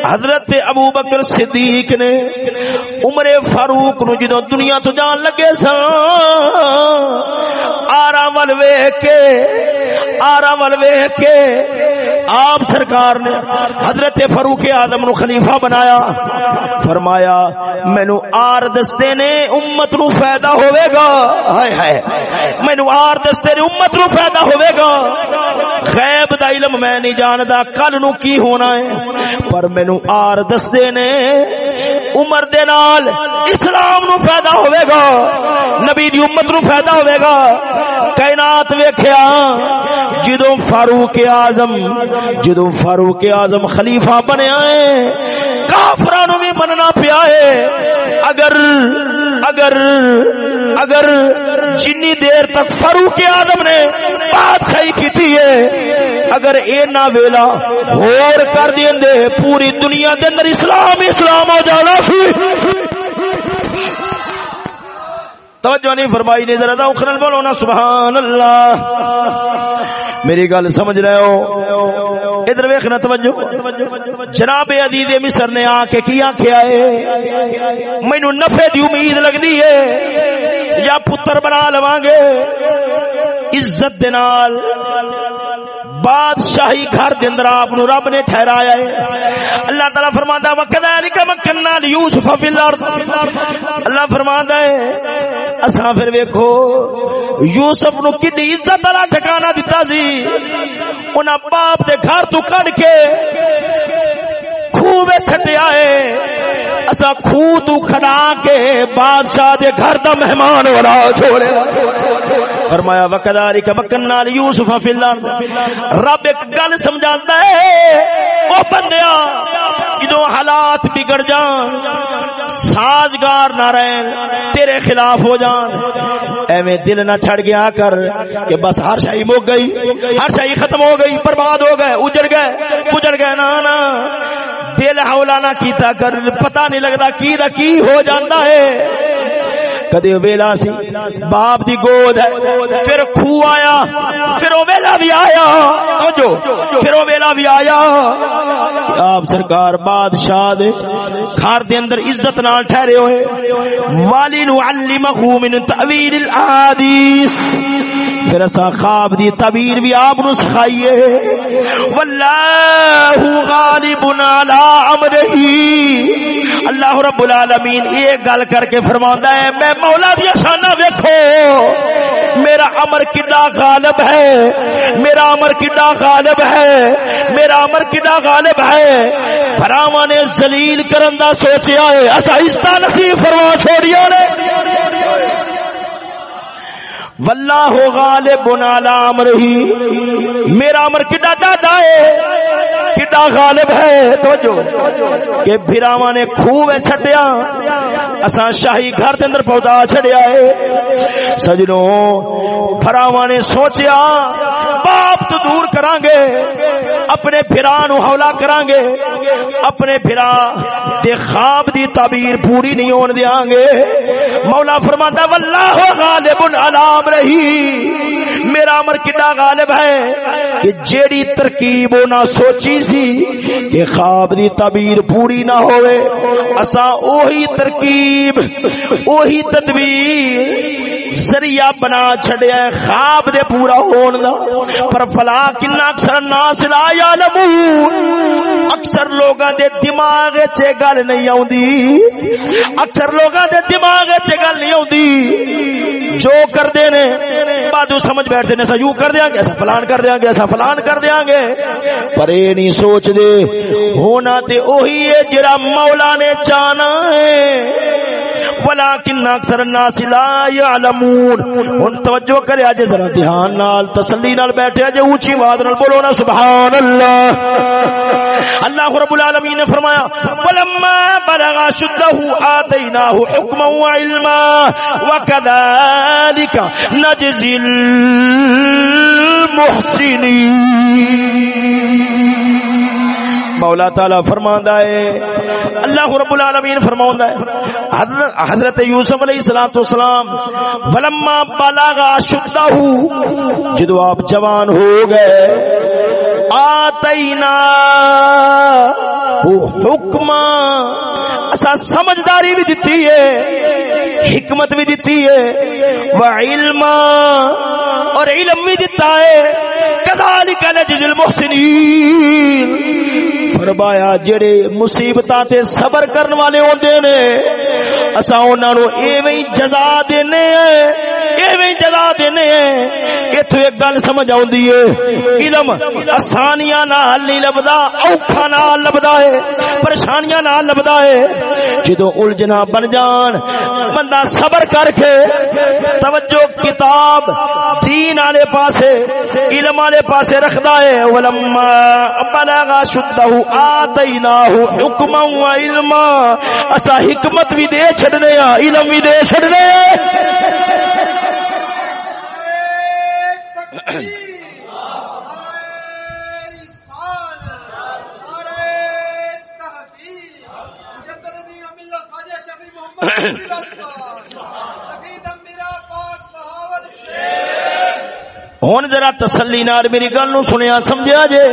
حضرت ابو بکر صدیق نے عمر فاروق نو جدو دنیا تو جان لگے سن آرا ول ویخ کے، آرا ول ویخ کے آپ سرکار نے حضرت فاروق آدم نو خلیفہ بنایا۔ فرمایا، مینو آر دستے نے امت نو فائدہ ہوئے گا۔ ہائے ہائے، مینو آر دستے نے امت نو فائدہ ہوئے گا۔ غیب دا علم میں نہیں جاندا کل نو کی ہونا ہے، پر مینو آر دستے نے عمر دے نال اسلام نو فائدہ ہوئے گا۔ نبی دی امت نو فائدہ ہوئے گا۔ کائنات ویکھیا جدو فاروق اعظم جدو فاروق اعظم خلیفہ بنیا ہے، کافرانو بھی بننا پیا ہے۔ اگر اگر اگر جنی دیر تک فاروق اعظم نے بات صحیح کی تھی ہے، اگر اے نہ ویلا ہور کر دیں دے پوری دنیا دے اندر اسلام اسلام ہو جانا سی۔ توجہ نہیں فرمائی نے ذرا اخرل بولو نا، سبحان اللہ۔ میری گل سمجھ رہے ہو؟ ادھر ویکھنا توجہ۔ جناب عدید مصر نے آ کے کی آخیا ہے؟ مینو نفع دی امید لگتی ہے۔ یا پتر بنا لوا گے۔ عزت دے نال بادشاہی گھر دے اندر آپ نو رب نے ٹھہرایا ہے۔ اللہ تعالی فرماندا ہے وکذالک مکننا لیوسف فی الارض اللہ فرماندا ہے، اساں پھر ویکھو، یوسف نو کڈی عزت والا ٹھکانہ دتا سی۔ انہاں باپ دے گھر تو کڈ کے خوہ چھٹیا ہے اسا خوہ تو کھڑا کے بادشاہ دے گھر دا مہمان بنا چھوڑیا فرمایا وکداری کا مکن نال یوسف فی الارض رب ایک گل سمجھاندا ہے۔ او بندیا جدوں حالات بگڑ جان، سازگار نہ رہن، تیرے خلاف ہو جان۔ ایویں دل نہ چھڑ گیا کر کہ بس ہر شائی مک گئی، ہر شائی ختم ہو گئی، برباد ہو گئے، اجڑ گئے اجڑ گئے نا نا دل ہولا نہ کیتا کر پتہ نہیں لگتا کی دا کی ہو جاتا ہے۔ کدی ویلا سی، باپ دی گود ہے، پھر خو آیا، پھر وہ ویلا بھی آیا۔ جو پھر وہ ویلا بھی آیا۔ آپ سرکار بادشاہ دے گھر دے اندر عزت نال ٹھہرے ہوئے۔ والی نعلمہ من تعویل الاحادیث پھر اسا خواب دی تعبیر بھی آپ نو سکھائیے۔ واللہ غالب علی امرہ۔ اللہ رب العالمین ایک گل کر کے فرماندا ہے، میں مولا دیا شانہ ویکھو۔ میرا امر کڈا غالب ہے؟ میرا امر کڈا غالب ہے؟ میرا امر کڈا غالب ہے؟ فراواں نے ذلیل کرن دا سوچیا ہے۔ اسا استا نصیب فرما چھوڑیا نے۔ واللہ غالب علی امرہ میرا امر کڈا دادا ہے؟ کڈا غالب ہے؟ تو جو کہ بھراواں نے خوہ چھٹیا اساں شاہی گھر دے اندر پودا چھڑیا ہے۔ سجنوں بھراواں نے سوچیا، باپ تو دور کران گے اپنے بھرا نو حولا کران گے اپنے بھرا دے خواب دی تعبیر پوری نہیں ہون دیاں گے مولا فرماندا واللہ غالب علی امرہ میرا امر کڈا غالب ہے کہ جیڑی ترکیب نہ سوچی سی کہ خواب دی تعبیر پوری نہ ہوئے۔ اسا اوہی ترکیب، اوہی تدبیر ذریعہ بنا چھڑیا ہے خواب دے پورا ہون دا۔ پر فلا کنا اکثر ناس لا یعلمون۔ اکثر لوگاں دے دماغ چ گل نہیں اوندی اکثر لوگاں دے دماغ چ گل نہیں اوندی جو کر دے نے بعد سمجھ بیٹھتے نے یوں کر دیاں گے، ایسا فلان کر دیاں گے، ایسا فلان کر دیاں گے۔ پر اے نہیں سوچ دے، ہونا تے اوہی ہے جڑا مولا نے چانا ہے۔ ولیکن اکثر الناس لا يعلمون ہن توجہ کرے اج ذرا دھیان نال، تسلی نال بیٹھے اج اونچی آواز نال بولو نا، سبحان اللہ۔ اللہ رب العالمین نے فرمایا، ولما بلغ شده اتیناه حکما وعلما وكذلك نجزي المحسنين مولا تعالی فرماندا ہے، اللہ رب العالمین فرماوندا ہے، حضرت یوسف علیہ الصلوۃ والسلام، ولما بلغ اشدہ جدو آپ جوان ہو گئے، آتینا حکما۔ اسا سمجھداری بھی دتی ہے حکمت بھی دتی ہے و اور علم بھی دیتا ہے. کذالک نجزی المحسنین. فرمایا، جڑے مصیبتاں تے صبر کرن والے ہوندے نے، اساں انہاں نو ایویں جزا دینے ہیں، ایویں جزا دینے ہیں. ایتھے ایک گل سمجھ اوندی ہے، علم آسانیاں نال نہیں لبدا اوکھا نال لبدا ہے، پریشانیاں نال لبدا ہے. جدوں الجھنا بن جان، بندہ صبر کر کے، توجہ، کتاب دی دین والے پاسے، علم والے پاسے رکھدا ہے۔ ولما بلغ شدہ آتیناہ حکما و علما۔ اسا حکمت بھی دے چھڑنے ہاں علم بھی دے چھڑنے ہوں ذرا تسلی نار میری گل نو سنیا، سمجھا جے؟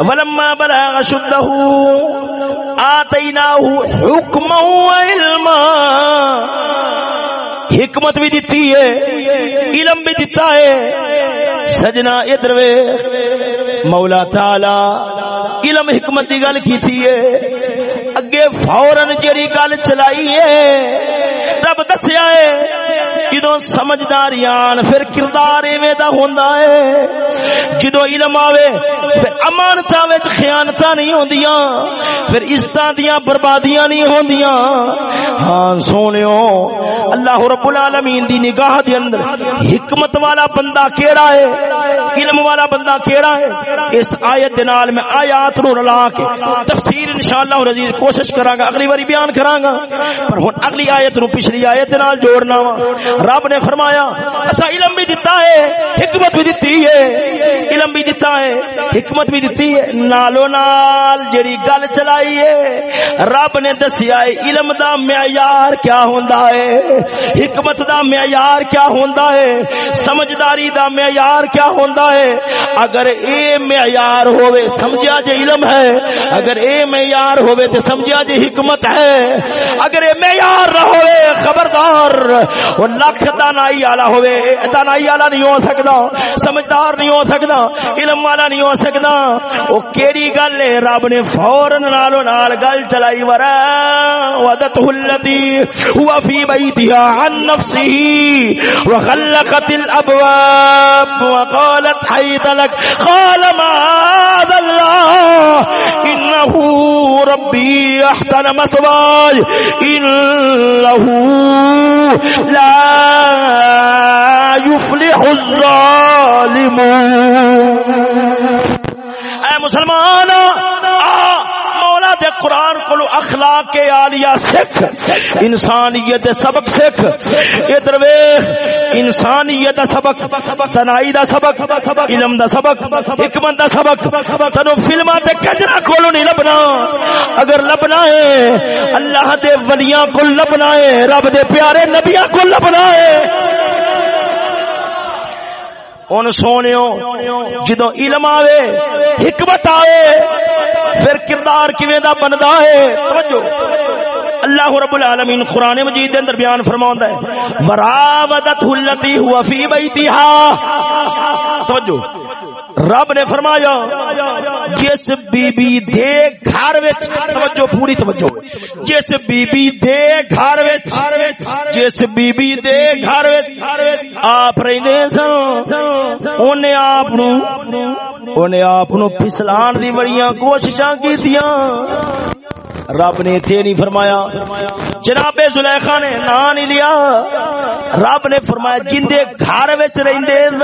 ولما بلغ شدہ آتیناہ حکما و علما۔ حکمت بھی دتی ہے، علم بھی دتا ہے۔ سجنا ادھر مولا تعالی علم حکمت دی گل کی تھی ہے اگے فورن جری گل چلائی ہے رب دسیا ہے جدو سمجھداریاں پھر کردار ایویں دا ہوندا ہے جدو علم آوے، پھر امانتاں وچ خیانتاں نہیں ہوندیاں۔ پھر عزتاں دیاں بربادیاں نہیں ہوندیاں۔ ہاں سونیو اللہ رب العالمین دی نگاہ دے اندر حکمت والا بندہ کیڑا ہے علم والا بندہ کیڑا ہے؟ اس آیت دے نال میں آیات نو رلا کے تفسیر انشاءاللہ العزیز کوشش کراں گا اگلی باری بیان کراں گا پر ہن اگلی آیت نو پچھلی آیت دے نال جوڑنا وا۔ رب نے فرمایا، اسا علم بھی دیتا ہے، حکمت بھی دیتی ہے، علم بھی دیتا ہے، حکمت بھی دیتی ہے۔ نالو نال جڑی گل چلائی ہے، رب نے دسیا ہے، علم دا معیار کیا ہوندا ہے؟ حکمت دا معیار کیا ہوندا ہے؟ سمجھداری دا معیار کیا ہوندا ہے؟ اگر اے معیار ہوے سمجھیا جے علم ہے۔ اگر اے معیار ہوے تے سمجھیا جے حکمت ہے۔ اگر اے معیار نہ ہوے خبردار، وہ لکھ دانائی والا ہوے دانائی والا نہیں ہو سکدا، سمجھدار نہیں ہو سکدا، علم والا نہیں ہو سکدا۔ او کیڑی گل ہے، رب نے فورن نالو نال گل چلائی، ورا ودت الذی هو فی بیتها عن نفسه وخلقت الابواب وقالت حيث لك قال معاذ الله انه ربي احسن مثواي انه لا يفلح الظالمون۔ اے مسلمان مولا دے قرآن کو اخلاق کے آلیا سکھ، انسانیت دے سبق سکھ۔ ادھر ویخ انسانیت دا سبق تنائی دا سبق، علم دا سبق، حکمت دا سبق۔ تنو فلما تے کجرا کولو نہیں لبنا۔ اگر لبنا ہے، اللہ دے ولیاں کو لبنا ہے، رب دے پیارے نبیاں کو لبنا ہے۔ ان سونے جدو علم آوے، حکمت آئے پھر کردار کیویں دا بندا ہے؟ توجہ۔ اللہ رب العالمین قرآن مجید دے اندر بیان فرماوندا ہے وراودت التی هو فی بیتها توجہ۔ رب نے فرمایا جس بی بی دے گھر وچ، توجہ، پوری توجہ۔ جس بی بی دے گھر وچ، جس بی بی دے گھر وچ آپ رہندے سن، اونے آپ نو، اونے آپ نو پھسلان دی بڑیاں کوششاں کیتیاں۔ رب نے اتنے نہیں فرمایا۔ جناب زلیخا نے نا نہیں لیا۔ رب نے فرمایا، جندے گھر وچ رہندے سن،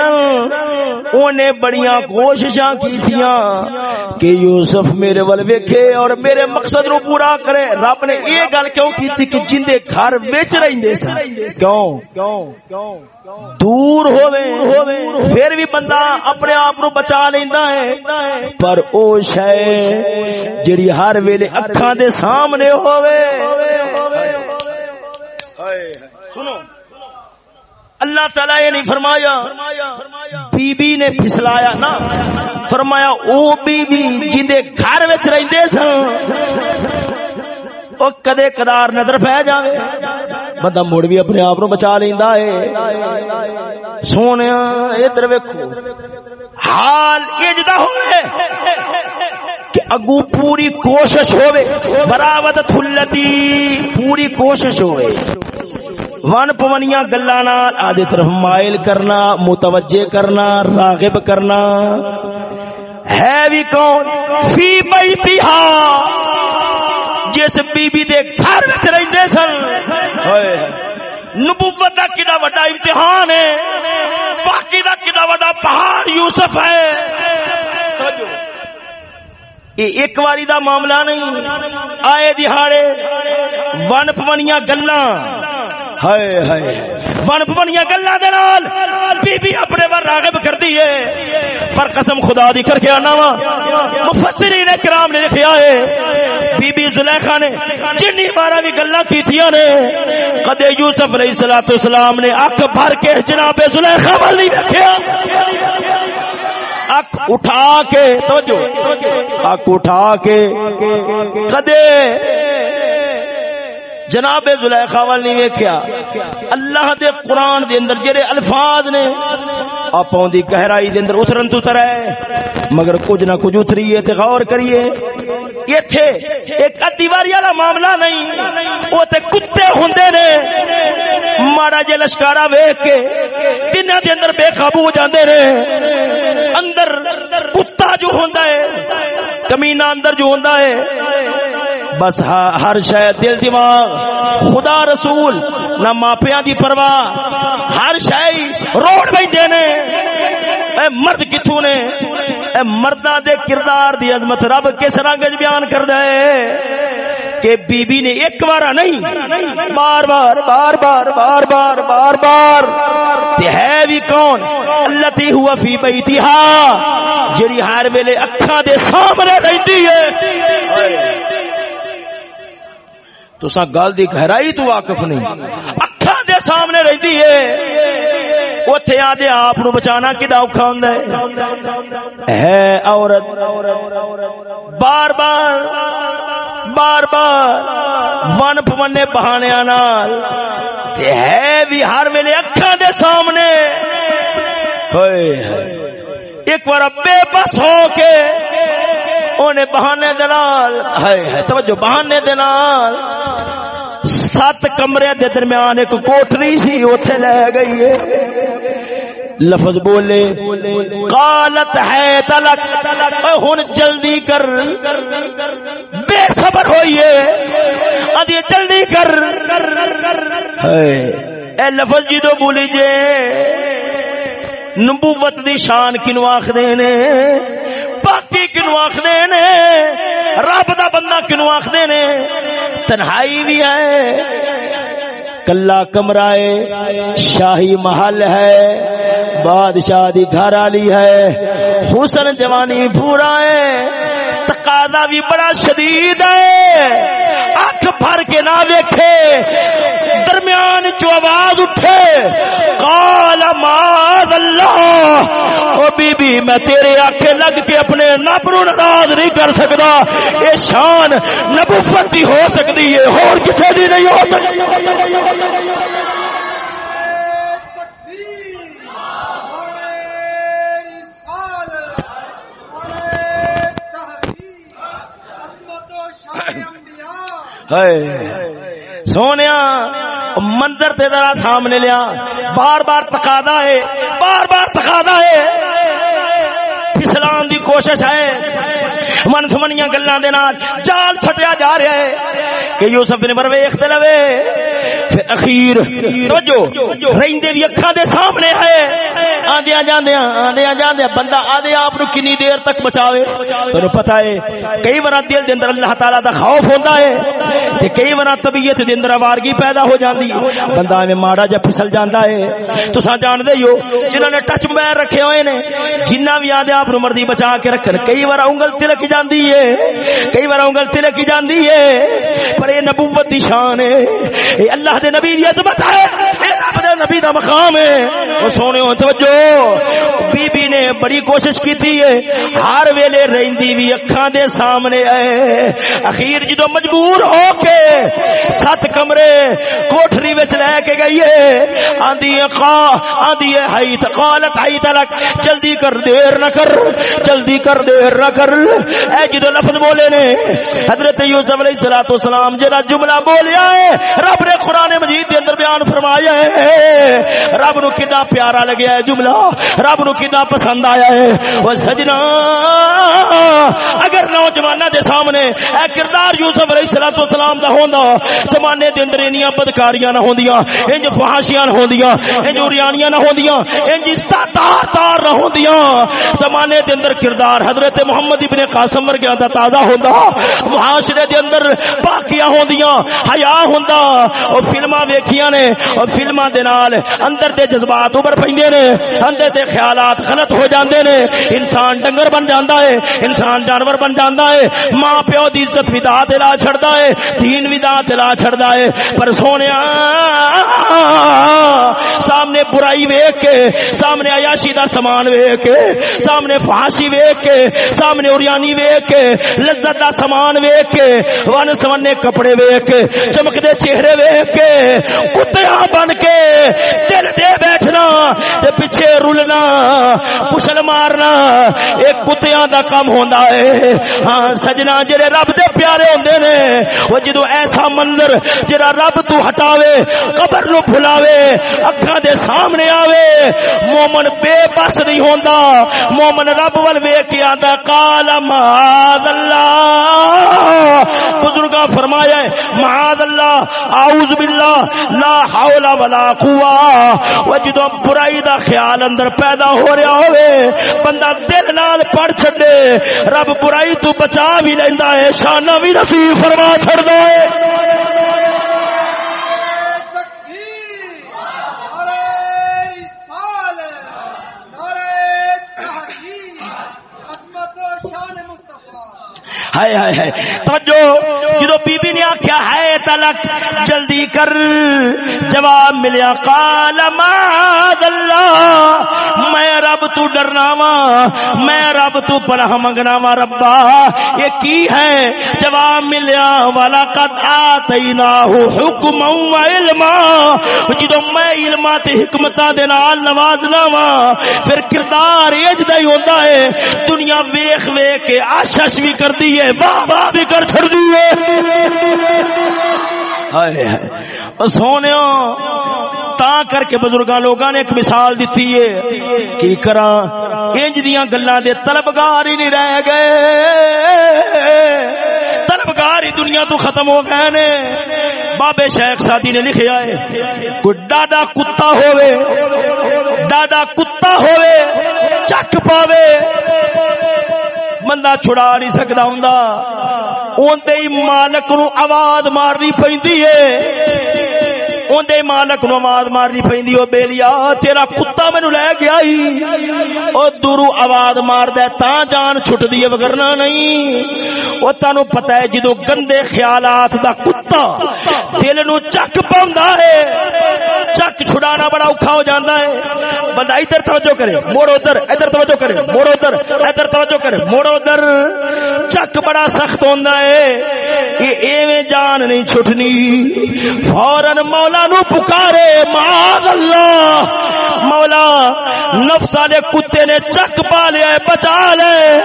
اونے بڑیاں کوششاں کیتیاں کہ یوسف میرے ول ویکھے اور میرے مقصد نو پورا کرے۔ رب نے یہ گل کیوں کیتی کہ جندے گھر وچ رہندے سن؟ کیوں؟ دور ہووے، پھر بھی بندہ اپنے آپ نو بچا لیندا ہے۔ پر او شے جڑی ہر ویلے اکھاں دے سامنے ہووے۔ سنو۔ اللہ تعالی یہ نہیں فرمایا بی بی نے پھسلایا نا۔ فرمایا او بی بی جندے گھر وچ رہندے سن او کدے کدار نظر پہ جاوے۔ بندہ مڑ بھی اپنے آپ نو بچا لیندا ہے۔ سونے ادھر ویکھو۔ حال اجدا ہوئے کہ اگو پوری کوشش ہوئے براوت تھلتی پوری کوشش ہوئے۔ ون پونیاں گلا نال آدھے طرف مائل کرنا، متوجہ کرنا، راغب کرنا۔ ہے بھی کون؟ فی بیتھا جس بی بی دے گھر وچ رہندے سن۔ اوئے نبوت دا کڈا بڑا امتحان ہے، باقی دا کڈا بڑا پہاڑ یوسف ہے۔ یہ ایک واری دا معاملہ نہیں۔ آئے دہاڑے ون پونیاں گلاں۔ ہائے ہائے۔ ون پونیاں گلاں دے نال بی بی اپنے پر راغب کردی ہے۔ پر قسم خدا دی کر کے آنا وا۔ مفسرین کرام نے لکھیا ہے بی بی زلیخا نے جنی بارہ بھی گلاں کیتیاں نے۔ کدے یوسف علیہ الصلوۃ والسلام نے اکھ بھر کے جناب زلیخا والی ویکھیا۔ اک اٹھا کے، توجہ، اک اٹھا کے، کدے؟ جناب زلیخا وال نہیں ویکھیا۔ اللہ دے قرآن دے اندر جڑے الفاظ نے اپوں دی گہرائی دے اندر اترن تو تر ہے۔ مگر کچھ نہ کچھ اتریے تے غور کریے۔ ایتھے ایک ادیواری والا معاملہ نہیں، او تے کتے ہوندے نے۔ ماڑا جے لشکارا ویکھ کے تیناں دے اندر بے قابو ہو جاندے نے۔ اندر کتا جو ہوندا ہے کمینہ اندر جو ہوندا ہے بس ہر شاید دل دماغ، خدا رسول، نہ ماپیا دی پرواہ، ہر شاید روڈ بھائی نے۔ اے مرد کتوں نے؟ اے مردہ دے کردار دی عظمت، رب کس رنگ بیان کر دے کہ بی بی نے ایک بار نہیں، بار بار بار بار بار بار بار بار، تے ہے بھی کون؟ اللہ تی ہوا فی بیتی ہا جری ہر ویلے اکھاں دے سامنے رہتی ہے۔ تو سا گل دی گہرائی تو واقف نہیں۔ اکھاں دے سامنے رہندی ہے۔ اوتھے آدے آپ نو بچانا کڈا اوکھا ہوندا ہے۔ ہے عورت۔ بار بار بار بار ون پونے بہانیاں نال۔ تے ہے بھی ہر ویلے اکھاں دے سامنے۔ ہوئے۔ ایک بار بے بس ہو کے اونے بہانے دلال ہائے ہے توجہ، بہانے دلال سات کمرے دے درمیان ایک کوٹری سی اوتھے لے گئی ہے۔ لفظ بولے، قالت ہے تلک ہن جلدی کر، بے صبر ہوئیے۔ ادھی جلدی کر۔ اے لفظ جی تو بولی جے، نبوت دی شان کنو آخ نے؟ باقی کنو آخ نے؟ رب دا بندہ کنو آخ نے؟ تنہائی بھی ہے، کلا کمرہ ہے، شاہی محل ہے، بادشاہ دی گھر والی ہے، حسن جوانی پورا ہے، تقاضا بھی بڑا شدید ہے اکھ بھر کے نہ دیکھے درمیان جو آواز اٹھے، قال ماذ اللہ۔ او بی بی میں تیرے آنکھیں لگ کے اپنے نب نو ناراض نہیں کر سکتا۔ یہ شان نبوت دی ہو سکتی ہے، اور کسی دی نہیں ہو سکتی۔ سونے مندر تے ذرا سامنے لیا۔ بار بار تقاضا ہے، بار بار تقاضا ہے۔ اسلام دی کوشش ہے۔ من سمنیاں گلاں دے نال جال پھٹیا جا رہا ہے کہ یوسف نے مروے اختلوے پھر اخیر توجہ رہندے بھی اکھاں دے سامنے ہے آندیاں جاندیاں آندیاں جاندیاں بندہ آدے آپ نو کنی دیر تک بچاوے تو پتہ ہے کئی بار دل دے اندر اللہ تعالی دا خوف ہوندا ہے تے کئی بار طبیعت دے اندر وارگی پیدا ہو جاندی بندہ میں ماڑا جا پھسل جاندا ہے تساں جان دے ہو جنہاں نے ٹچ موبائل رکھے ہوئے نے جنہ بھی آدے آپ نو مردی بچا کے رکھن کئی بار انگل تلک جاندی ہے، کئی بار انگل تلک جاندی ہے، پر یہ نبوت دی شان ہے۔ اے اللہ دے نبی دی عظمت ہے اے نبی دا مقام ہے۔ او سونے ہو، توجہ۔ بی بی نے بڑی کوشش کی تھی ہے ہر ویلے رہندی وی اکھاں دے سامنے ہے اخیر جدو مجبور ہو کے سات کمرے کوٹھری وچ لے کے گئی ہے۔ آندی خا آندی ہے ہائی تقالت ہائی تلک جلدی کر، دیر نہ کر، جلدی کر، دیر نہ کر۔ اے جدو لفظ بولے نے، حضرت یوسف علیہ الصلوۃ والسلام جڑا جملہ بولیا ہے، رب نے قران مجید دے اندر بیان فرمایا ہے۔ رب نو کتنا پیارا لگیا ہے جملہ؟ رب نو کتنا پسند آیا ہے؟ او سجنا، اگر نوجواناں دے سامنے اے کردار یوسف علیہ الصلوۃ والسلام دا ہوندا، زمانے دے اندر انیاں بدکاریاں نہ ہوندیاں انج فحاشیاں نہ ہوندیاں انج اوریانیاں نہ ہوندیاں انج استار تار نہ ہوندیاں زمانے دے اندر کردار حضرت محمد ابن قاسم ورگیاں دا تازہ ہوندا، معاشرے دے اندر باقیاں ہوندیاں حیا ہوندا او فلماں ویکھیاں نے او فلماں دے نال اندر دے جذبات اوپر پیندے نے، اندر دے خیالات غلط ہو جاندے نے۔ انسان ڈنگر بن جاندا ہے، انسان جانور بن جاندا ہے۔ ماں پیو دی عزت بھی دا لا چھڑدا ہے، دین بھی دا لا چھڑدا ہے۔ پر سونیا، سامنے برائی ویکھ کے، سامنے عیاشی دا سامان ویکھ کے، سامنے فحاشی ویکھ کے، سامنے اوریانی ویکھ کے، لذت دا سامان ویکھ کے، ون سمنے کپڑے ویکھ کے، چمکدے چہرے ویکھ کے، کتیاں بن کے دل دے بیٹھنا تے پیچھے رولنا پچھل مارنا، ایک کتیاں دا کم ہوندا ہے۔ ہاں سجنا جڑے رب دے پیارے ہوندے نے او جدوں ایسا منظر جڑا رب تو ہٹاوے، قبر نو بھلاوے، اکھاں دے سامنے آوے، مومن بے بس نہیں ہوندا۔ مومن رب ول ویکھ کے آندا، قال معاذ اللہ۔ بزرگاں فرمایا ہے معاذ اللہ، اعوذ باللہ، لا حول ولا قوہ و جدوں برائی دا خیال اندر پیدا ہو رہا ہوے بندہ دل نال پڑھ چھڈے۔ رب برائی تو بچا بھی لیندا ہے، شانہ بھی نصیب فرما چھڑدا ہے۔ ہائے ہائے ہائے۔ توجہ۔ جدو بی بی نے آخیا ہے تلک جلدی کر. جواب ملیا، قال معاذ اللہ میں رب تو ڈرنا وا میں رب تو پناہ منگنا وا ربا، یہ کی ہے؟ جواب ملیا والا قد آتیناہ حکم و علما. جدو میں علما تے حکمتاں دے نال نوازنا وا پھر کردار اج دا ہی ہوندا ہے، دنیا ویکھ ویکھ کے آشش بھی کردی ہے، واہ واہ بھی کر چھڑ دی ہے۔ ہائے ہائے۔ سونے، تا کر کے بزرگاں لوگاں نے ایک مثال دیتی ہے۔ کی کرا انج دیاں گلاں دے طلبگار ہی نہیں رہ گئے۔ ساری دنیا تو ختم ہو گئے نے۔ بابے شیخ سادی نے لکھیا ہے کوئی ڈاڈا کتا ہوئے ڈاڈا کتا ہوئے چک پاوے۔ بندہ چھڑا نہیں سکتا ہوں اندے ہی مالک نو آواز مارنی پیندی ہے۔ اندے مالک نو آواز مارنی پیندی او بیلیا، تیرا کتا مینو لے گیا ہی او دورو آواز مار دے تا جان چھٹ دی وگرنا نہیں۔ او تانو پتہ ہے جدو گندے خیالات دا کتا دل نو چک پاوندا ہے، چک چھڑانا بڑا اوکھا ہو جاندا ہے۔ بندہ ادھر توجہ کرے، موڑ ادھر ادھر توجہ کرے، موڑ ادھر ادھر توجہ کرے، موڑ ادھر۔ چک بڑا سخت ہوندا ہے، یہ ایویں جان نہیں چھٹنی۔ فورن مولا نو پکارے، معاذ اللہ۔ مولا، نفس والے کتے نے چک پا لیا ہے، بچا لے۔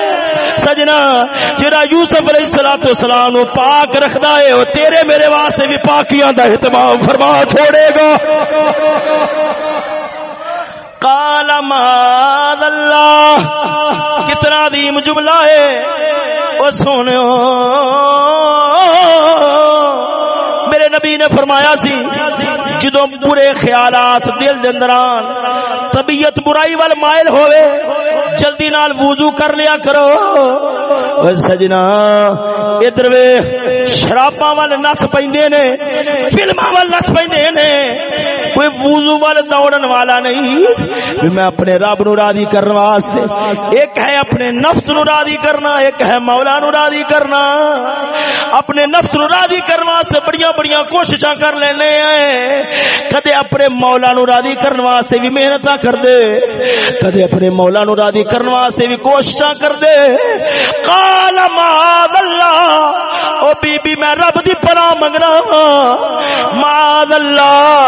سجنا، جڑا یوسف علیہ الصلوۃ والسلام نو پاک رکھدا ہے، او تیرے میرے واسطے بھی پاکیاں دا اہتمام فرما چھوڑے گا۔ قال، معاذ اللہ۔ کتنا عظیم جملہ ہے۔ او سونو میرے نبی نے فرمایا سی جدو برے خیالات دل دے اندر آن طبیعت برائی وال مائل ہوئے، جلدی نال وضو کر لیا کرو۔ سجنا، ادھر وے، شراباں وال نس پیندے نے، فلماں وال نس پیندے نے۔ کوئی وضو وال دوڑن والا نہیں۔ میں اپنے رب نو راضی کرنے واسطے، ایک ہے اپنے نفس نو راضی کرنا، ایک ہے مولا نو راضی کرنا۔ اپنے نفس نو راضی کرنے واسطے بڑیاں بڑیاں کوششاں کر لینے ہیں۔ کدے اپنے مولا نو راضی کرنے واسطے بھی محنت کر دے۔ کدے اپنے مولا نو راضی کرنے واسطے بھی کوششاں کر دے۔ قال معاذ اللہ۔ او بی بی، میں رب دی پناہ منگنا۔ معاذ اللہ۔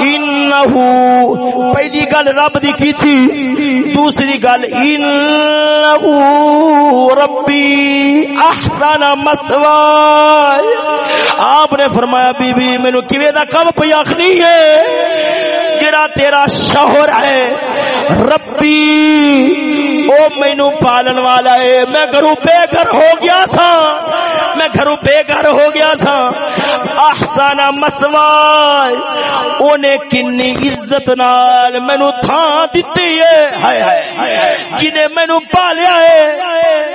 انہو۔ پہلی گل رب دی کی تھی؟ دوسری گل انہو۔ ربی احسن مسوائی۔ آپ نے فرمایا، بی بی مینو کیویں دا کم پی آخنی ہے؟ جڑا تیرا شوہر ہے۔ ربی او مینو پالن والا ہے میں گھروں بے گھر ہو گیا سا۔ میں گھروں بے گھر ہو گیا سا۔ احسان مسوائے۔ اونے کنی عزت نال مینو تھان دیتی ہے ہائے ہائے۔ جنہیں مینو پالیا ہے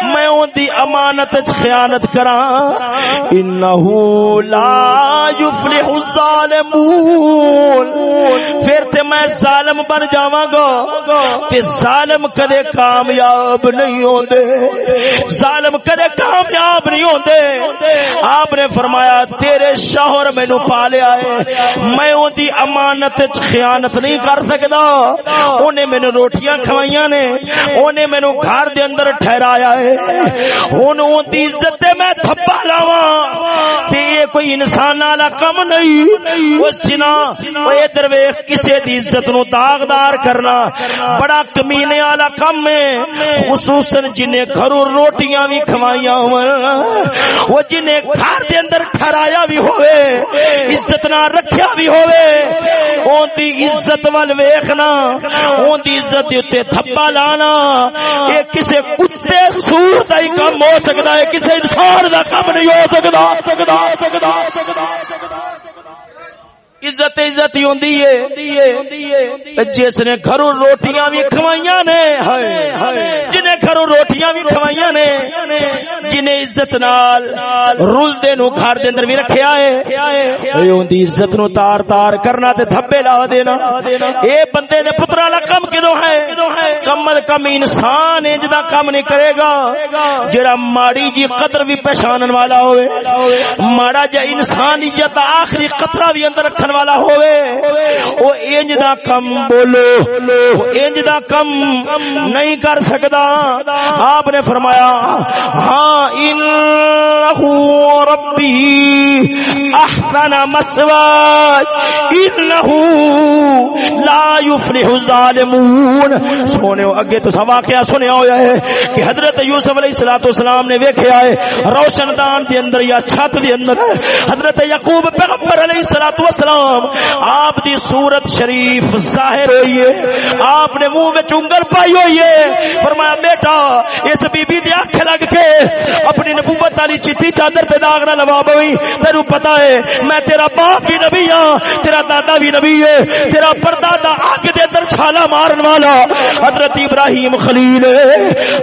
میں اون دی امانت خیانت کراں۔ انہو لا یفلح الظالمون۔ پھر تے میں ظالم بن جاواں گا۔ تے ظالم کدے کام کامیاب نہیں ہوندے۔ ظالم کدے کامیاب نہیں ہوندے۔ آپ نے فرمایا، تیرے شوہر مینوں پالیا ہے۔ میں اون دی امانت خیانت نہیں کر سکدا۔ اونے مینوں روٹیاں کھوائیاں نے۔ اونے مینوں گھر دے اندر ٹھہرایا ہے۔ ہن اون دی عزت تے میں تھپا لاواں۔ تے یہ کوئی انسان والا کم نہیں۔ وہ سنا وہ ادھر ویکھ، کسے دی عزت نو داغدار کرنا۔ بڑا کمینے والا کم ہے۔ خصوصاً جنہیں گھروں روٹیاں بھی کھوائیاں ہون وہ جنہیں گھر دے اندر ٹھہرایا بھی ہوئے، عزت نہ رکھیا بھی ہوئے، اون دی عزت ول ویکھنا، اون دی عزت دے اوتے تھپا لانا، یہ کسے کتے سور دا ہی کم ہو سکدا ہے، کسے انسان دا کم نہیں ہو سکدا سکدا سکدا سکدا عزت عزت ہی ہوندی ہے۔ جس نے گھروں روٹیاں بھی کھوائیاں نے جنہیں گھروں روٹیاں بھی کھوائیاں نے، جنہیں عزت نال رول دے نو گھر دے اندر بھی رکھیا ہے۔ اے اون دی عزت نو تار تار کرنا تے تھبے لا دینا۔ اے بندے دے پترا لا کم کدو ہے؟ کم از کم انسان انج دا کم نہیں کرے گا۔ جڑا ماڑی جی قدر بھی پہچانن والا ہوئے۔ ماڑا جا انسانیت آخری قطرہ بھی اندر رکھن والا ہوئے او انج دا کم بولو۔ او انج دا کم نہیں کر سکدا۔ آپ نے فرمایا ہاں انہو ربی احسن مسواج۔ انہو لا یفلح الظالمون۔ سونے اگے تو سوا کیا سنے ہویا ہے کہ حضرت یوسف علیہ الصلوۃ والسلام نے ویکھیا ہے، روشن دان دے اندر یا چھت دے اندر، حضرت یعقوب پیغمبر علیہ الصلوۃ والسلام آپ دی صورت شریف ظاہر ہوئی ہے، آپ نے منہ میں چنگل پائی ہوئی ہے۔ فرمایا، بیٹا، اس بی بی دی اکھ لگ کے اپنی نبوت والی چٹی چادر تے داغ نہ لوا بوئی۔ تینو پتہ ہے، میں تیرا باپ بھی نبی ہاں تیرا دادا بھی نبی ہے، تیرا پردادا اگ دے اندر چھالا مارن والا۔ حضرت ابراہیم خلیل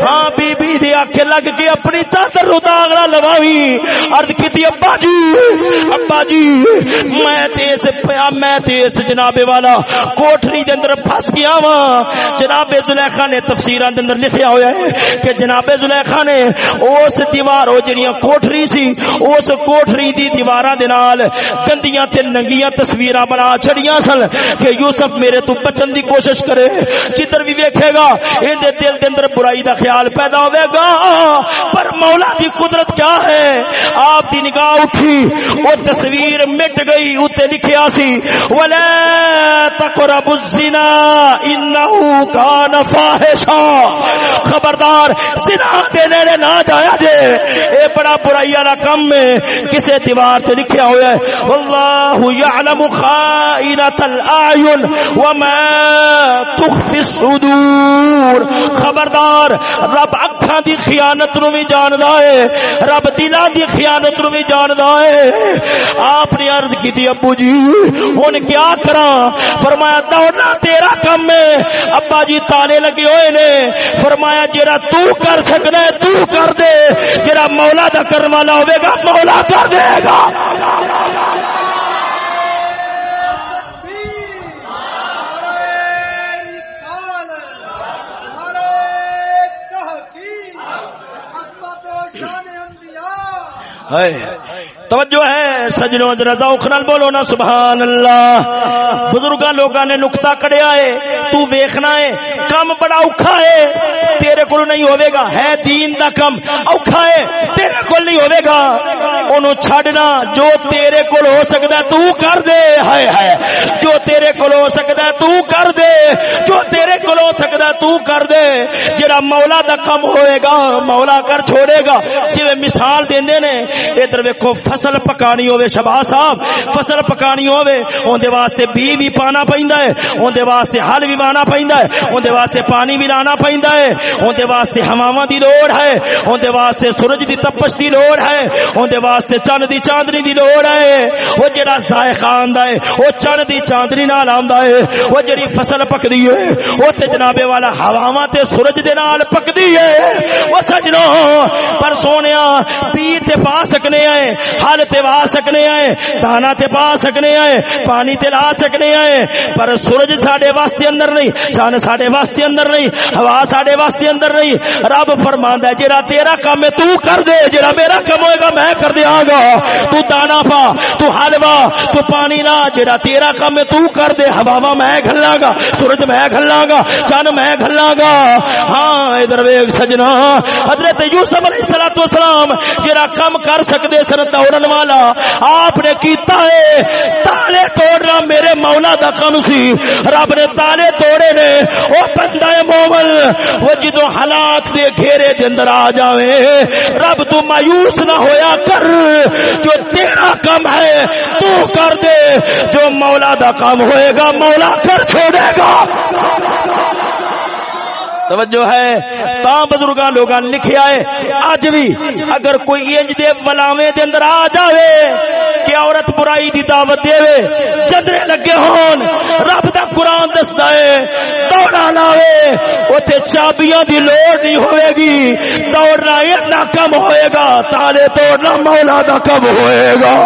ہاں بی بی دی اکھ لگ کے اپنی چادر رو داغ نہ لواوی۔ عرض کیتی ابا جی ابا جی میں تے اس پیا میں تے اس جناب والا کوٹھری دے اندر پھس گیا وا جناب زلیخا نے تفسیراں دے اندر لکھیا ہویا ہے کہ جناب زلیخا نے اس دیوار او جڑیاں کوٹھری سی، اس کوٹھری دی دیواراں دے نال گندیاں تے ننگیاں تصویراں بنا چھڑیاں سن کہ یوسف میرے تو بچن دی کوشش کرے۔ جدھر بھی ویکھے گا این دے دل دے اندر برائی دا خیال پیدا ہوے گا۔ پر مولا دی قدرت کیا ہے؟ آپ دی نگاہ اٹھی، وہ تصویر مٹ گئی، اوتے لکھیا سی ولا تقرب الزنا انه كان فاحشا۔ خبردار زنا دے نیڑے نہ جایا جے۔ اے بڑا برائی والا کم ہے، کسے دیوار تے لکھیا ہوا ہے۔ والله يعلم خائنۃ الاعین وما تخفي الصدور۔ خبردار، رب اکھاں دی خیانت نو بھی جاندا ہے، رب دلاں دی خیانت نو بھی جاندا ہے۔ آپ نے عرض کی تھی، ابو جی ہن کیا کراں؟ فرمایا، دوڑنا تیرا کم ہے۔ ابا جی تالے لگے ہوئے نے۔ فرمایا جڑا تو کر سکدا ہے، تو کر دے۔ جڑا مولا دا کرن والا ہوے گا، مولا کر دے گا۔ ہائے۔ توجہ ہے، سجنوں رضا اخرل بولو نا سبحان اللہ بزرگا لوگاں نے نقطہ کڑیا ہے، تو ویکھنا ہے، کم بڑا اوکھا ہے، تیرے کو نہیں ہوے گا، ہے دین دا کم، اوکھا ہے، تیرے کو نہیں ہوے گا۔ اونوں چھڈنا، جو تیرے کول ہو سکدا ہے، تو کر دے، ہائے ہائے۔ جو تیرے کول ہو سکدا ہے، تو کر دے۔ جو تیرے کول ہو سکدا ہے، تو کر دے۔ جڑا مولا دا کم ہوئے گا، مولا کر چھوڑے گا، جویں مثال دیندے نے، ادھر ویکھو فصل پکانی ہوے شبا صاحب، فصل پکانی ہوے اون دے واسطے بی بھی پانا پیندا ہے، اون دے واسطے حل بھی مانا پیندا ہے، اون دے واسطے پانی بھی لانا پیندا ہے، اون دے واسطے ہواواں دی لوڑ ہے، اون دے واسطے سورج دی تپش دی لوڑ ہے، اون دے واسطے چند دی چاندنی دی لوڑ ہے او جڑا ذائقہ آندا ہے او چند دی چاندنی نال آندا ہے او جڑی فصل پکدی ہے او تے جناب والا ہواواں تے سورج دے نال پکدی ہے او سجنو پر سونیا پی تے پا سکنے ہیں حل تے وا سکنے ہیں دانا تے پا سکنے ہیں پانی تے لا سکنے ہیں پر سورج ساڈے واسطے اندر نہیں چن ساڈے واسطے اندر نہیں، ہوا ساڈے واسطے اندر نہیں۔ رب فرماندا ہے، جڑا تیرا کام ہے، تو کر دے، جڑا میرا کام ہوئے گا، میں کر دیا گا۔ تو دانا پا، تو حلوا تو پانی لا، جڑا تیرا کام ہے، تو کر دے۔ ہوا میں گھلا گا، سورج میں گھلا گا چن میں گھلا گا۔ ہاں ادھر ویگ سجنا، حضرت یوسف علیہ الصلوۃ والسلام جڑا کم کر سکدے سن دوڑن والا۔ آپ نے کیتا ہے، تالے توڑنا میرے مولا دا کم سی۔ رب نے تالے توڑے نے، او بندہ مومن، وہ جدو حالات دے گھیرے دے اندر آ جاوے، رب تو مایوس نہ ہویا کر۔ جو تیرا کم ہے، تو کر دے۔ جو مولا دا کام ہوئے گا، مولا کر چھوڑے گا۔ توجہ ہے۔ تا بزرگاں لوگاں لکھیا ہے، اج بھی اگر کوئی انج دے بلاویں دے اندر آ جاوے، کہ عورت برائی دی دعوت دے چندرے لگے ہون، رب دا قرآن دستا ہے دوڑا لاوے اوتے چابیاں دی لوڑ نہیں ہوئے گی، دوڑنا اتنا کم ہوئے گا، تالے توڑنا مولا دا کم ہوئے گا۔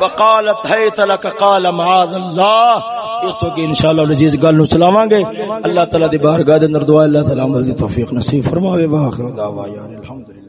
وقالت حیت لک قال معاذ اللہ اس تو کہ انشاءاللہ عزیز، گل نو چلاواں گے۔ اللہ تعالی دی بارگاہ دے اندر دعا، اللہ تعالی عمل دی توفیق نصیب فرماوے، واخر دعوانا الحمدللہ۔